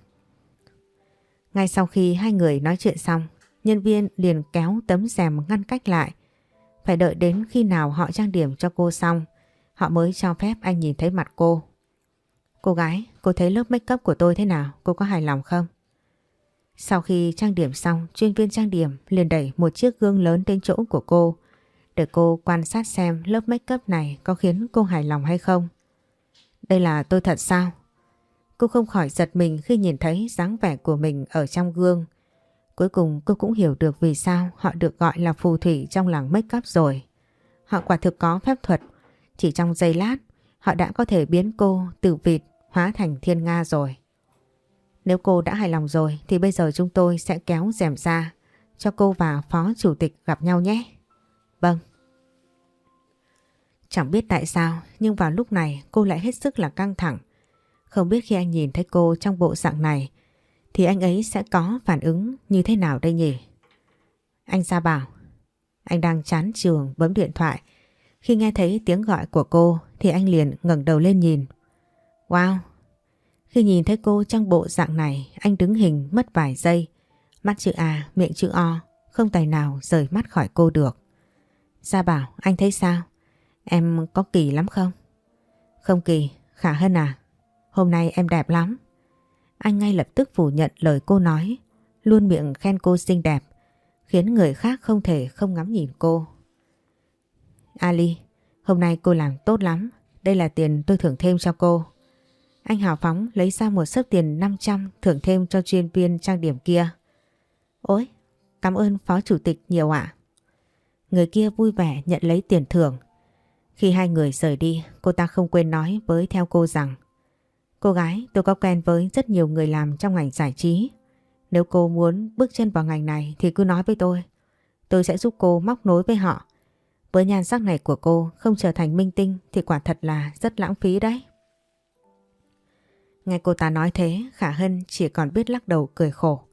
Ngay sau khi hai người nói chuyện xong, nhân viên liền kéo tấm rèm ngăn cách lại. Phải đợi đến khi nào họ trang điểm cho cô xong, họ mới cho phép anh nhìn thấy mặt cô. Cô gái, cô thấy lớp make up của tôi thế nào? Cô có hài lòng không? Sau khi trang điểm xong, chuyên viên trang điểm liền đẩy một chiếc gương lớn đến chỗ của cô để cô quan sát xem lớp make up này có khiến cô hài lòng hay không. Đây là tôi thật sao? Cô không khỏi giật mình khi nhìn thấy dáng vẻ của mình ở trong gương. Cuối cùng cô cũng hiểu được vì sao họ được gọi là phù thủy trong làng make up rồi. Họ quả thực có phép thuật. Chỉ trong giây lát, họ đã có thể biến cô từ vịt hóa thành thiên nga rồi. Nếu cô đã hài lòng rồi thì bây giờ chúng tôi sẽ kéo rèm ra cho cô và phó chủ tịch gặp nhau nhé. Vâng. Chẳng biết tại sao nhưng vào lúc này cô lại hết sức là căng thẳng. Không biết khi anh nhìn thấy cô trong bộ dạng này thì anh ấy sẽ có phản ứng như thế nào đây nhỉ? Anh ra bảo. Anh đang chán trường bấm điện thoại. Khi nghe thấy tiếng gọi của cô thì anh liền ngẩng đầu lên nhìn. Wow, khi nhìn thấy cô trong bộ dạng này, anh đứng hình mất vài giây. Mắt chữ A, miệng chữ O, không tài nào rời mắt khỏi cô được. Gia bảo, anh thấy sao? Em có kỳ lắm không? Không kỳ, khả hơn à? Hôm nay em đẹp lắm. Anh ngay lập tức phủ nhận lời cô nói, luôn miệng khen cô xinh đẹp, khiến người khác không thể không ngắm nhìn cô. Ali, hôm nay cô làm tốt lắm, đây là tiền tôi thưởng thêm cho cô. Anh hào phóng lấy ra một sớp tiền 500 thưởng thêm cho chuyên viên trang điểm kia. Ôi, cảm ơn phó chủ tịch nhiều ạ. Người kia vui vẻ nhận lấy tiền thưởng. Khi hai người rời đi, cô ta không quên nói với theo cô rằng Cô gái, tôi có quen với rất nhiều người làm trong ngành giải trí. Nếu cô muốn bước chân vào ngành này thì cứ nói với tôi. Tôi sẽ giúp cô móc nối với họ. Với nhan sắc này của cô không trở thành minh tinh thì quả thật là rất lãng phí đấy. Nghe cô ta nói thế, Khả Hân chỉ còn biết lắc đầu cười khổ.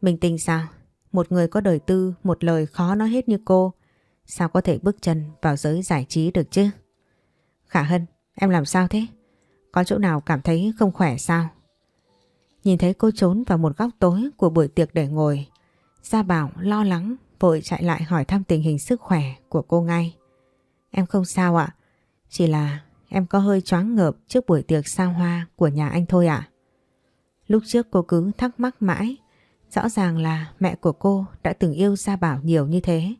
Minh tinh sao? Một người có đời tư, một lời khó nói hết như cô. Sao có thể bước chân vào giới giải trí được chứ? Khả Hân, em làm sao thế? Có chỗ nào cảm thấy không khỏe sao? Nhìn thấy cô trốn vào một góc tối của buổi tiệc để ngồi. Gia Bảo lo lắng, vội chạy lại hỏi thăm tình hình sức khỏe của cô ngay. Em không sao ạ, chỉ là Em có hơi choáng ngợp trước buổi tiệc xa hoa của nhà anh thôi ạ. Lúc trước cô cứ thắc mắc mãi, rõ ràng là mẹ của cô đã từng yêu Gia Bảo nhiều như thế.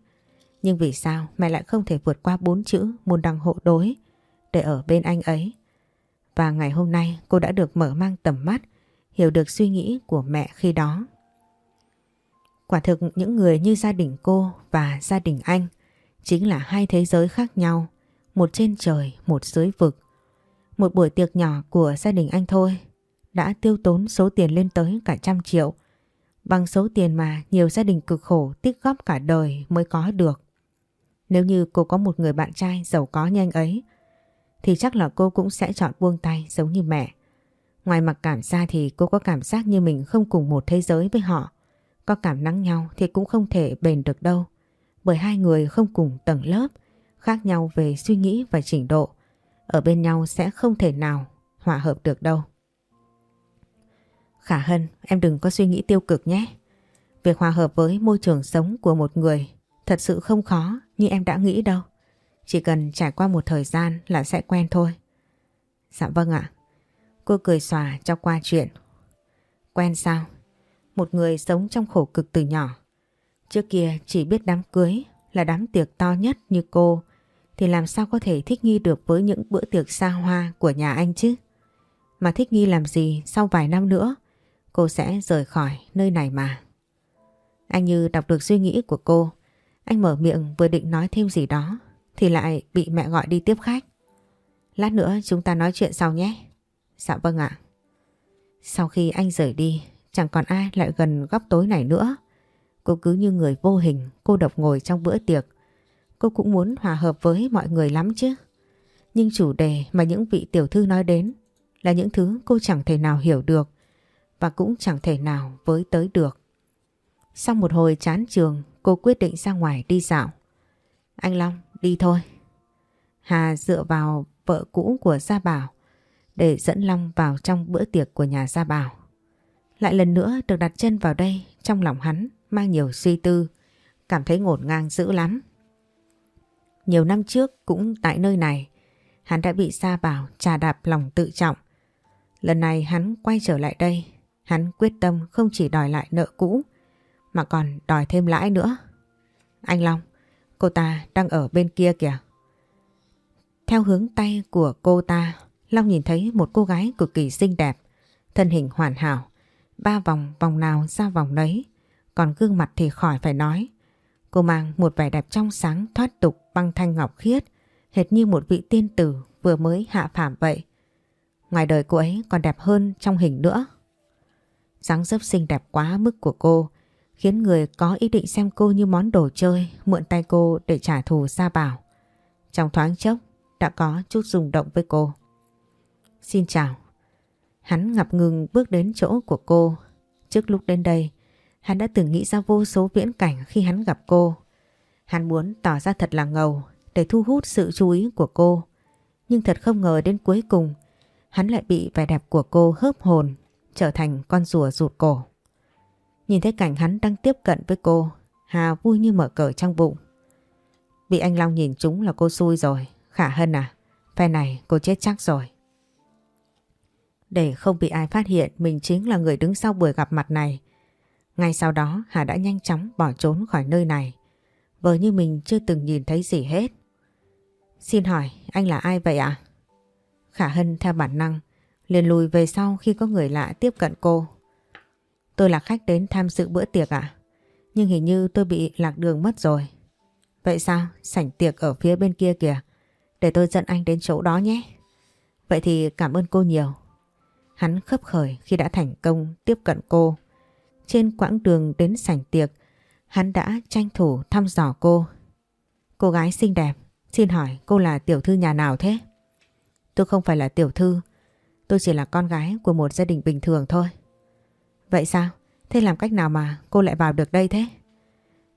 Nhưng vì sao mẹ lại không thể vượt qua bốn chữ môn đăng hộ đối để ở bên anh ấy? Và ngày hôm nay cô đã được mở mang tầm mắt, hiểu được suy nghĩ của mẹ khi đó. Quả thực những người như gia đình cô và gia đình anh chính là hai thế giới khác nhau, một trên trời, một dưới vực. Một buổi tiệc nhỏ của gia đình anh thôi đã tiêu tốn số tiền lên tới cả trăm triệu, bằng số tiền mà nhiều gia đình cực khổ tích góp cả đời mới có được. Nếu như cô có một người bạn trai giàu có nhanh ấy, thì chắc là cô cũng sẽ chọn buông tay giống như mẹ. Ngoài mặc cảm ra thì cô có cảm giác như mình không cùng một thế giới với họ. Có cảm nắng nhau thì cũng không thể bền được đâu. Bởi hai người không cùng tầng lớp, khác nhau về suy nghĩ và trình độ. Ở bên nhau sẽ không thể nào hòa hợp được đâu. Khả Hân, em đừng có suy nghĩ tiêu cực nhé. Việc hòa hợp với môi trường sống của một người thật sự không khó như em đã nghĩ đâu. Chỉ cần trải qua một thời gian là sẽ quen thôi. Dạ vâng ạ. Cô cười xòa cho qua chuyện. Quen sao? Một người sống trong khổ cực từ nhỏ. Trước kia chỉ biết đám cưới là đám tiệc to nhất như cô thì làm sao có thể thích nghi được với những bữa tiệc xa hoa của nhà anh chứ? Mà thích nghi làm gì sau vài năm nữa, cô sẽ rời khỏi nơi này mà. Anh như đọc được suy nghĩ của cô. Anh mở miệng vừa định nói thêm gì đó thì lại bị mẹ gọi đi tiếp khách. Lát nữa chúng ta nói chuyện sau nhé. Dạ vâng ạ. Sau khi anh rời đi, chẳng còn ai lại gần góc tối này nữa. Cô cứ như người vô hình, cô độc ngồi trong bữa tiệc. Cô cũng muốn hòa hợp với mọi người lắm chứ. Nhưng chủ đề mà những vị tiểu thư nói đến là những thứ cô chẳng thể nào hiểu được và cũng chẳng thể nào với tới được. Sau một hồi chán trường, cô quyết định ra ngoài đi dạo. Anh Long, đi thôi. Hà dựa vào vợ cũ của Gia Bảo để dẫn Long vào trong bữa tiệc của nhà Gia Bảo. Lại lần nữa được đặt chân vào đây trong lòng hắn mang nhiều suy tư, cảm thấy ngổn ngang dữ lắm. Nhiều năm trước cũng tại nơi này, hắn đã bị Gia Bảo trà đạp lòng tự trọng. Lần này hắn quay trở lại đây, hắn quyết tâm không chỉ đòi lại nợ cũ, mà còn đòi thêm lãi nữa. Anh Long, cô ta đang ở bên kia kìa. Theo hướng tay của cô ta, Long nhìn thấy một cô gái cực kỳ xinh đẹp, thân hình hoàn hảo, ba vòng vòng nào ra vòng nấy, còn gương mặt thì khỏi phải nói. Cô mang một vẻ đẹp trong sáng thoát tục băng thanh ngọc khiết, hệt như một vị tiên tử vừa mới hạ phàm vậy. Ngoài đời cô ấy còn đẹp hơn trong hình nữa. dáng dấp xinh đẹp quá mức của cô khiến người có ý định xem cô như món đồ chơi mượn tay cô để trả thù Gia Bảo. Trong thoáng chốc đã có chút rung động với cô. Xin chào. Hắn ngập ngừng bước đến chỗ của cô. Trước lúc đến đây, hắn đã từng nghĩ ra vô số viễn cảnh khi hắn gặp cô. Hắn muốn tỏ ra thật là ngầu để thu hút sự chú ý của cô. Nhưng thật không ngờ đến cuối cùng, hắn lại bị vẻ đẹp của cô hớp hồn, trở thành con rùa rụt cổ. Nhìn thấy cảnh hắn đang tiếp cận với cô, Hà vui như mở cờ trong bụng. Bị anh Long nhìn chúng là cô xui rồi. Khả Hân à, phe này cô chết chắc rồi. Để không bị ai phát hiện mình chính là người đứng sau buổi gặp mặt này. Ngay sau đó Hà đã nhanh chóng bỏ trốn khỏi nơi này. Vờ như mình chưa từng nhìn thấy gì hết. Xin hỏi anh là ai vậy ạ? Khả Hân theo bản năng liền lùi về sau khi có người lạ tiếp cận cô. Tôi là khách đến tham dự bữa tiệc ạ. Nhưng hình như tôi bị lạc đường mất rồi. Vậy sao? Sảnh tiệc ở phía bên kia kìa. Để tôi dẫn anh đến chỗ đó nhé. Vậy thì cảm ơn cô nhiều. Hắn khấp khởi khi đã thành công tiếp cận cô. Trên quãng đường đến sảnh tiệc, hắn đã tranh thủ thăm dò cô. Cô gái xinh đẹp, xin hỏi cô là tiểu thư nhà nào thế? Tôi không phải là tiểu thư, tôi chỉ là con gái của một gia đình bình thường thôi. Vậy sao? Thế làm cách nào mà cô lại vào được đây thế?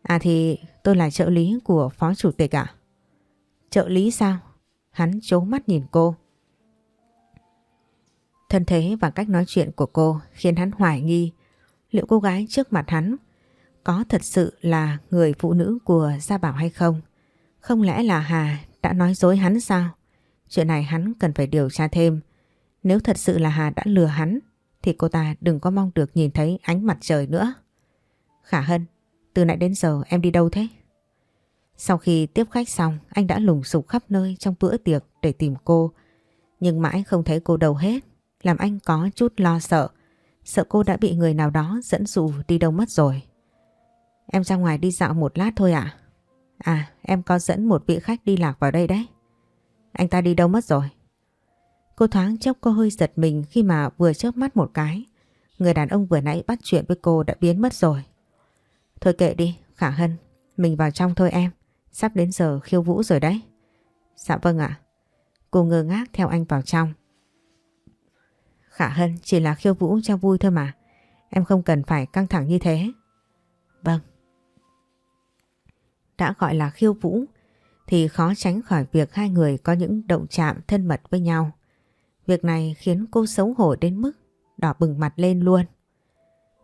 À thì tôi là trợ lý của phó chủ tịch ạ. Trợ lý sao? Hắn chố mắt nhìn cô. Thân thế và cách nói chuyện của cô khiến hắn hoài nghi liệu cô gái trước mặt hắn có thật sự là người phụ nữ của Gia Bảo hay không? Không lẽ là Hà đã nói dối hắn sao? Chuyện này hắn cần phải điều tra thêm. Nếu thật sự là Hà đã lừa hắn thì cô ta đừng có mong được nhìn thấy ánh mặt trời nữa. Khả Hân, từ nãy đến giờ em đi đâu thế? Sau khi tiếp khách xong, anh đã lùng sục khắp nơi trong bữa tiệc để tìm cô. Nhưng mãi không thấy cô đâu hết, làm anh có chút lo sợ. Sợ cô đã bị người nào đó dẫn dụ đi đâu mất rồi. Em ra ngoài đi dạo một lát thôi ạ. À? à, em có dẫn một vị khách đi lạc vào đây đấy. Anh ta đi đâu mất rồi? Cô thoáng chốc cô hơi giật mình khi mà vừa chớp mắt một cái. Người đàn ông vừa nãy bắt chuyện với cô đã biến mất rồi. Thôi kệ đi, Khả Hân, mình vào trong thôi em. Sắp đến giờ khiêu vũ rồi đấy. Dạ vâng ạ. Cô ngơ ngác theo anh vào trong. Khả Hân chỉ là khiêu vũ cho vui thôi mà. Em không cần phải căng thẳng như thế. Vâng. Đã gọi là khiêu vũ thì khó tránh khỏi việc hai người có những động chạm thân mật với nhau. Việc này khiến cô xấu hổ đến mức đỏ bừng mặt lên luôn.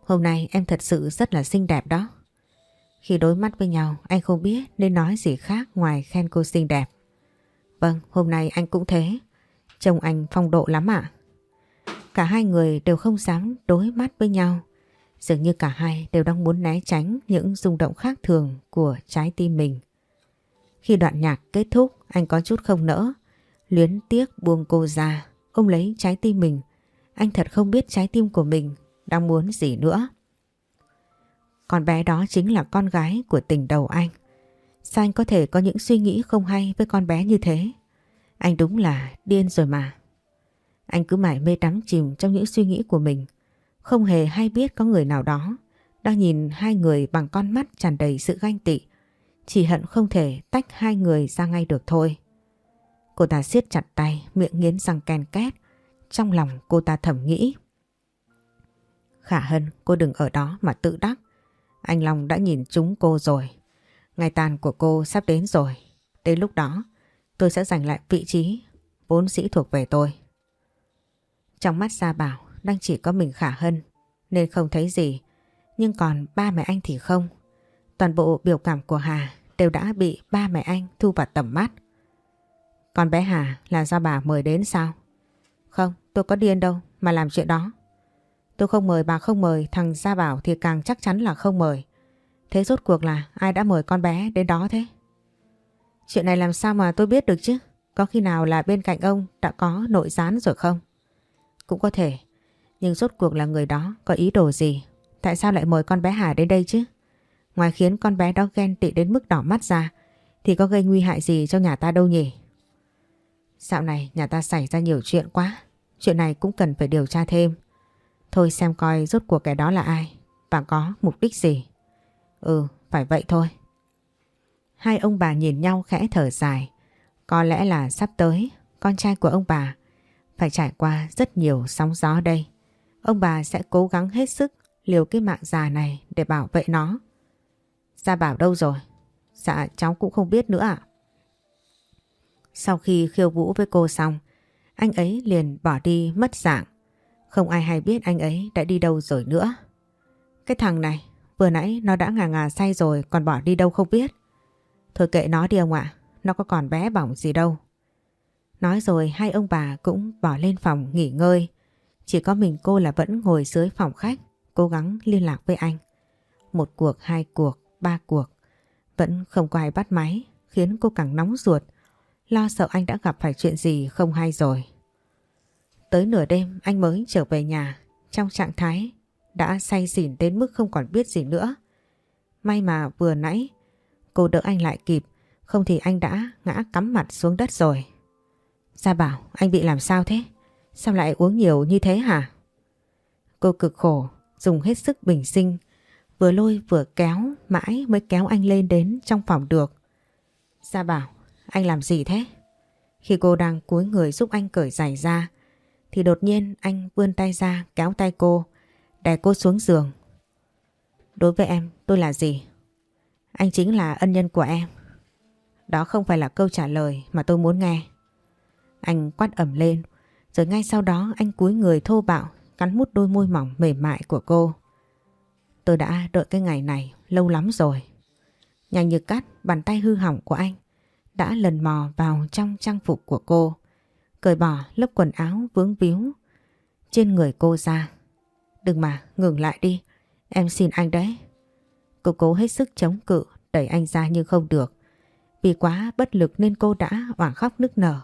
Hôm nay em thật sự rất là xinh đẹp đó. Khi đối mắt với nhau anh không biết nên nói gì khác ngoài khen cô xinh đẹp. Vâng, hôm nay anh cũng thế. Trông anh phong độ lắm ạ. Cả hai người đều không dám đối mắt với nhau. Dường như cả hai đều đang muốn né tránh những rung động khác thường của trái tim mình. Khi đoạn nhạc kết thúc anh có chút không nỡ. Luyến tiếc buông cô ra, ôm lấy trái tim mình. Anh thật không biết trái tim của mình đang muốn gì nữa. Con bé đó chính là con gái của tình đầu anh. Sao anh có thể có những suy nghĩ không hay với con bé như thế? Anh đúng là điên rồi mà. Anh cứ mãi mê đắm chìm trong những suy nghĩ của mình. Không hề hay biết có người nào đó đang nhìn hai người bằng con mắt tràn đầy sự ganh tị. Chỉ hận không thể tách hai người ra ngay được thôi. Cô ta siết chặt tay, miệng nghiến răng ken két. Trong lòng cô ta thầm nghĩ. Khả Hân, cô đừng ở đó mà tự đắc. Anh Long đã nhìn chúng cô rồi. Ngày tàn của cô sắp đến rồi. Đến lúc đó tôi sẽ giành lại vị trí vốn sĩ thuộc về tôi. Trong mắt Gia Bảo đang chỉ có mình Khả Hân nên không thấy gì. Nhưng còn ba mẹ anh thì không. Toàn bộ biểu cảm của Hà đều đã bị ba mẹ anh thu vào tầm mắt. Còn bé Hà là do bà mời đến sao? Không, tôi có điên đâu mà làm chuyện đó. Tôi không mời bà không mời thằng Gia Bảo thì càng chắc chắn là không mời. Thế rốt cuộc là ai đã mời con bé đến đó thế? Chuyện này làm sao mà tôi biết được chứ? Có khi nào là bên cạnh ông đã có nội gián rồi không? Cũng có thể. Nhưng rốt cuộc là người đó có ý đồ gì? Tại sao lại mời con bé Hà đến đây chứ? Ngoài khiến con bé đó ghen tị đến mức đỏ mắt ra thì có gây nguy hại gì cho nhà ta đâu nhỉ? Dạo này nhà ta xảy ra nhiều chuyện quá. Chuyện này cũng cần phải điều tra thêm. Thôi xem coi rốt cuộc kẻ đó là ai và có mục đích gì. Ừ, phải vậy thôi. Hai ông bà nhìn nhau khẽ thở dài. Có lẽ là sắp tới, con trai của ông bà phải trải qua rất nhiều sóng gió đây. Ông bà sẽ cố gắng hết sức liều cái mạng già này để bảo vệ nó. Gia Bảo đâu rồi? Dạ cháu cũng không biết nữa ạ. Sau khi khiêu vũ với cô xong, anh ấy liền bỏ đi mất dạng. Không ai hay biết anh ấy đã đi đâu rồi nữa. Cái thằng này, vừa nãy nó đã ngà ngà say rồi còn bỏ đi đâu không biết. Thôi kệ nó đi ông ạ, nó có còn bé bỏng gì đâu. Nói rồi hai ông bà cũng bỏ lên phòng nghỉ ngơi. Chỉ có mình cô là vẫn ngồi dưới phòng khách, cố gắng liên lạc với anh. Một cuộc, hai cuộc, ba cuộc. Vẫn không có ai bắt máy, khiến cô càng nóng ruột. Lo sợ anh đã gặp phải chuyện gì không hay rồi. Tới nửa đêm, anh mới trở về nhà trong trạng thái đã say xỉn đến mức không còn biết gì nữa. May mà vừa nãy, cô đỡ anh lại kịp không thì anh đã ngã cắm mặt xuống đất rồi. Gia bảo, anh bị làm sao thế? Sao lại uống nhiều như thế hả? Cô cực khổ, dùng hết sức bình sinh vừa lôi vừa kéo, mãi mới kéo anh lên đến trong phòng được. Gia bảo anh làm gì thế? Khi cô đang cúi người giúp anh cởi giày ra thì đột nhiên anh vươn tay ra kéo tay cô, đè cô xuống giường. Đối với em tôi là gì? Anh chính là ân nhân của em. Đó không phải là câu trả lời mà tôi muốn nghe. Anh quát ẩm lên, rồi ngay sau đó anh cúi người thô bạo, cắn mút đôi môi mỏng mềm mại của cô. Tôi đã đợi cái ngày này lâu lắm rồi. Nhanh như cắt, bàn tay hư hỏng của anh đã lần mò vào trong trang phục của cô cởi bỏ lớp quần áo vướng víu trên người cô ra. Đừng mà, ngừng lại đi, em xin anh đấy. Cô cố hết sức chống cự, đẩy anh ra nhưng không được. Vì quá bất lực nên cô đã hoảng khóc nức nở.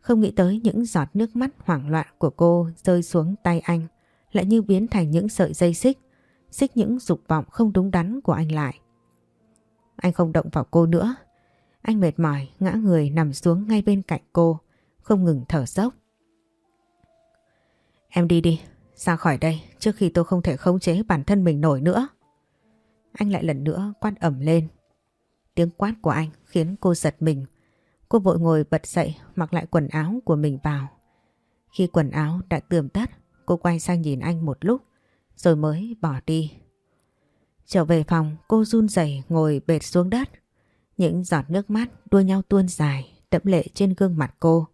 Không nghĩ tới những giọt nước mắt hoảng loạn của cô rơi xuống tay anh lại như biến thành những sợi dây xích, xích những dục vọng không đúng đắn của anh lại. Anh không động vào cô nữa. Anh mệt mỏi ngã người nằm xuống ngay bên cạnh cô, không ngừng thở dốc. Em đi đi, ra khỏi đây trước khi tôi không thể khống chế bản thân mình nổi nữa. Anh lại lần nữa quát ẩm lên. Tiếng quát của anh khiến cô giật mình. Cô vội ngồi bật dậy mặc lại quần áo của mình vào. Khi quần áo đã tươm tất, cô quay sang nhìn anh một lúc rồi mới bỏ đi. Trở về phòng cô run rẩy ngồi bệt xuống đất. Những giọt nước mắt đua nhau tuôn dài đẫm lệ trên gương mặt cô.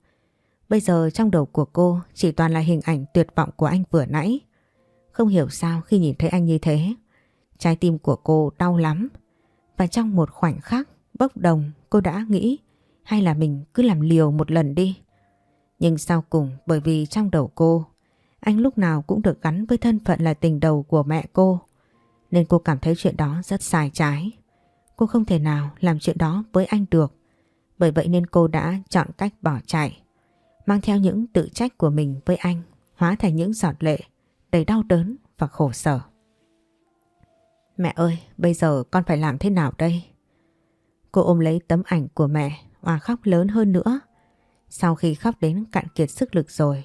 Bây giờ trong đầu của cô chỉ toàn là hình ảnh tuyệt vọng của anh vừa nãy. Không hiểu sao khi nhìn thấy anh như thế, trái tim của cô đau lắm. Và trong một khoảnh khắc bốc đồng cô đã nghĩ hay là mình cứ làm liều một lần đi. Nhưng sau cùng bởi vì trong đầu cô, anh lúc nào cũng được gắn với thân phận là tình đầu của mẹ cô. Nên cô cảm thấy chuyện đó rất sai trái. Cô không thể nào làm chuyện đó với anh được. Bởi vậy nên cô đã chọn cách bỏ chạy mang theo những tự trách của mình với anh hóa thành những giọt lệ đầy đau đớn và khổ sở. Mẹ ơi, bây giờ con phải làm thế nào đây? Cô ôm lấy tấm ảnh của mẹ và khóc lớn hơn nữa. Sau khi khóc đến cạn kiệt sức lực rồi,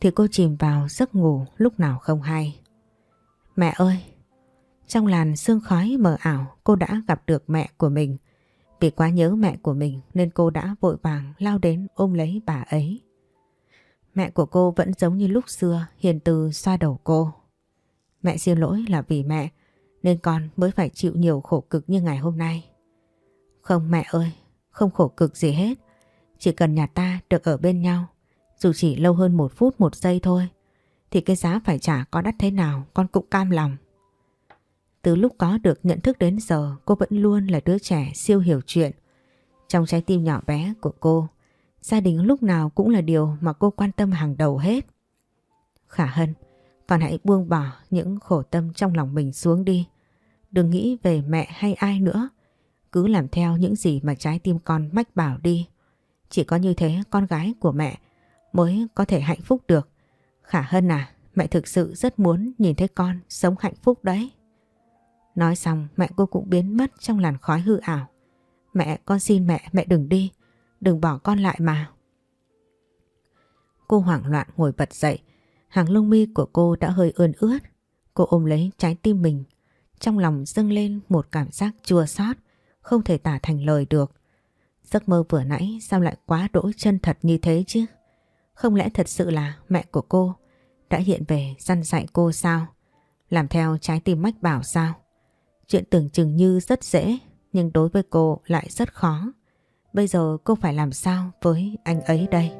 thì cô chìm vào giấc ngủ lúc nào không hay. Mẹ ơi! Trong làn sương khói mờ ảo, cô đã gặp được mẹ của mình. Vì quá nhớ mẹ của mình nên cô đã vội vàng lao đến ôm lấy bà ấy. Mẹ của cô vẫn giống như lúc xưa hiền từ xoa đầu cô. Mẹ xin lỗi là vì mẹ nên con mới phải chịu nhiều khổ cực như ngày hôm nay. Không mẹ ơi, không khổ cực gì hết. Chỉ cần nhà ta được ở bên nhau, dù chỉ lâu hơn một phút một giây thôi, thì cái giá phải trả có đắt thế nào con cũng cam lòng. Từ lúc có được nhận thức đến giờ cô vẫn luôn là đứa trẻ siêu hiểu chuyện. Trong trái tim nhỏ bé của cô Gia đình lúc nào cũng là điều mà cô quan tâm hàng đầu hết. Khả Hân, con hãy buông bỏ những khổ tâm trong lòng mình xuống đi. Đừng nghĩ về mẹ hay ai nữa. Cứ làm theo những gì mà trái tim con mách bảo đi. Chỉ có như thế con gái của mẹ mới có thể hạnh phúc được. Khả Hân à, mẹ thực sự rất muốn nhìn thấy con sống hạnh phúc đấy. Nói xong mẹ cô cũng biến mất trong làn khói hư ảo. Mẹ con xin mẹ, mẹ đừng đi. Đừng bỏ con lại mà. Cô hoảng loạn ngồi bật dậy. Hàng lông mi của cô đã hơi ươn ướt. Cô ôm lấy trái tim mình. Trong lòng dâng lên một cảm giác chua xót không thể tả thành lời được. Giấc mơ vừa nãy sao lại quá đỗi chân thật như thế chứ? Không lẽ thật sự là mẹ của cô đã hiện về dăn dạy cô sao? Làm theo trái tim mách bảo sao? Chuyện tưởng chừng như rất dễ nhưng đối với cô lại rất khó. Bây giờ cô phải làm sao với anh ấy đây?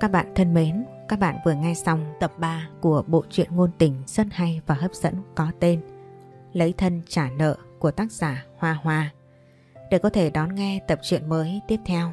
Các bạn thân mến, các bạn vừa nghe xong tập 3 của bộ truyện ngôn tình rất hay và hấp dẫn có tên Lấy thân trả nợ của tác giả Hoa Hoa. Để có thể đón nghe tập truyện mới tiếp theo,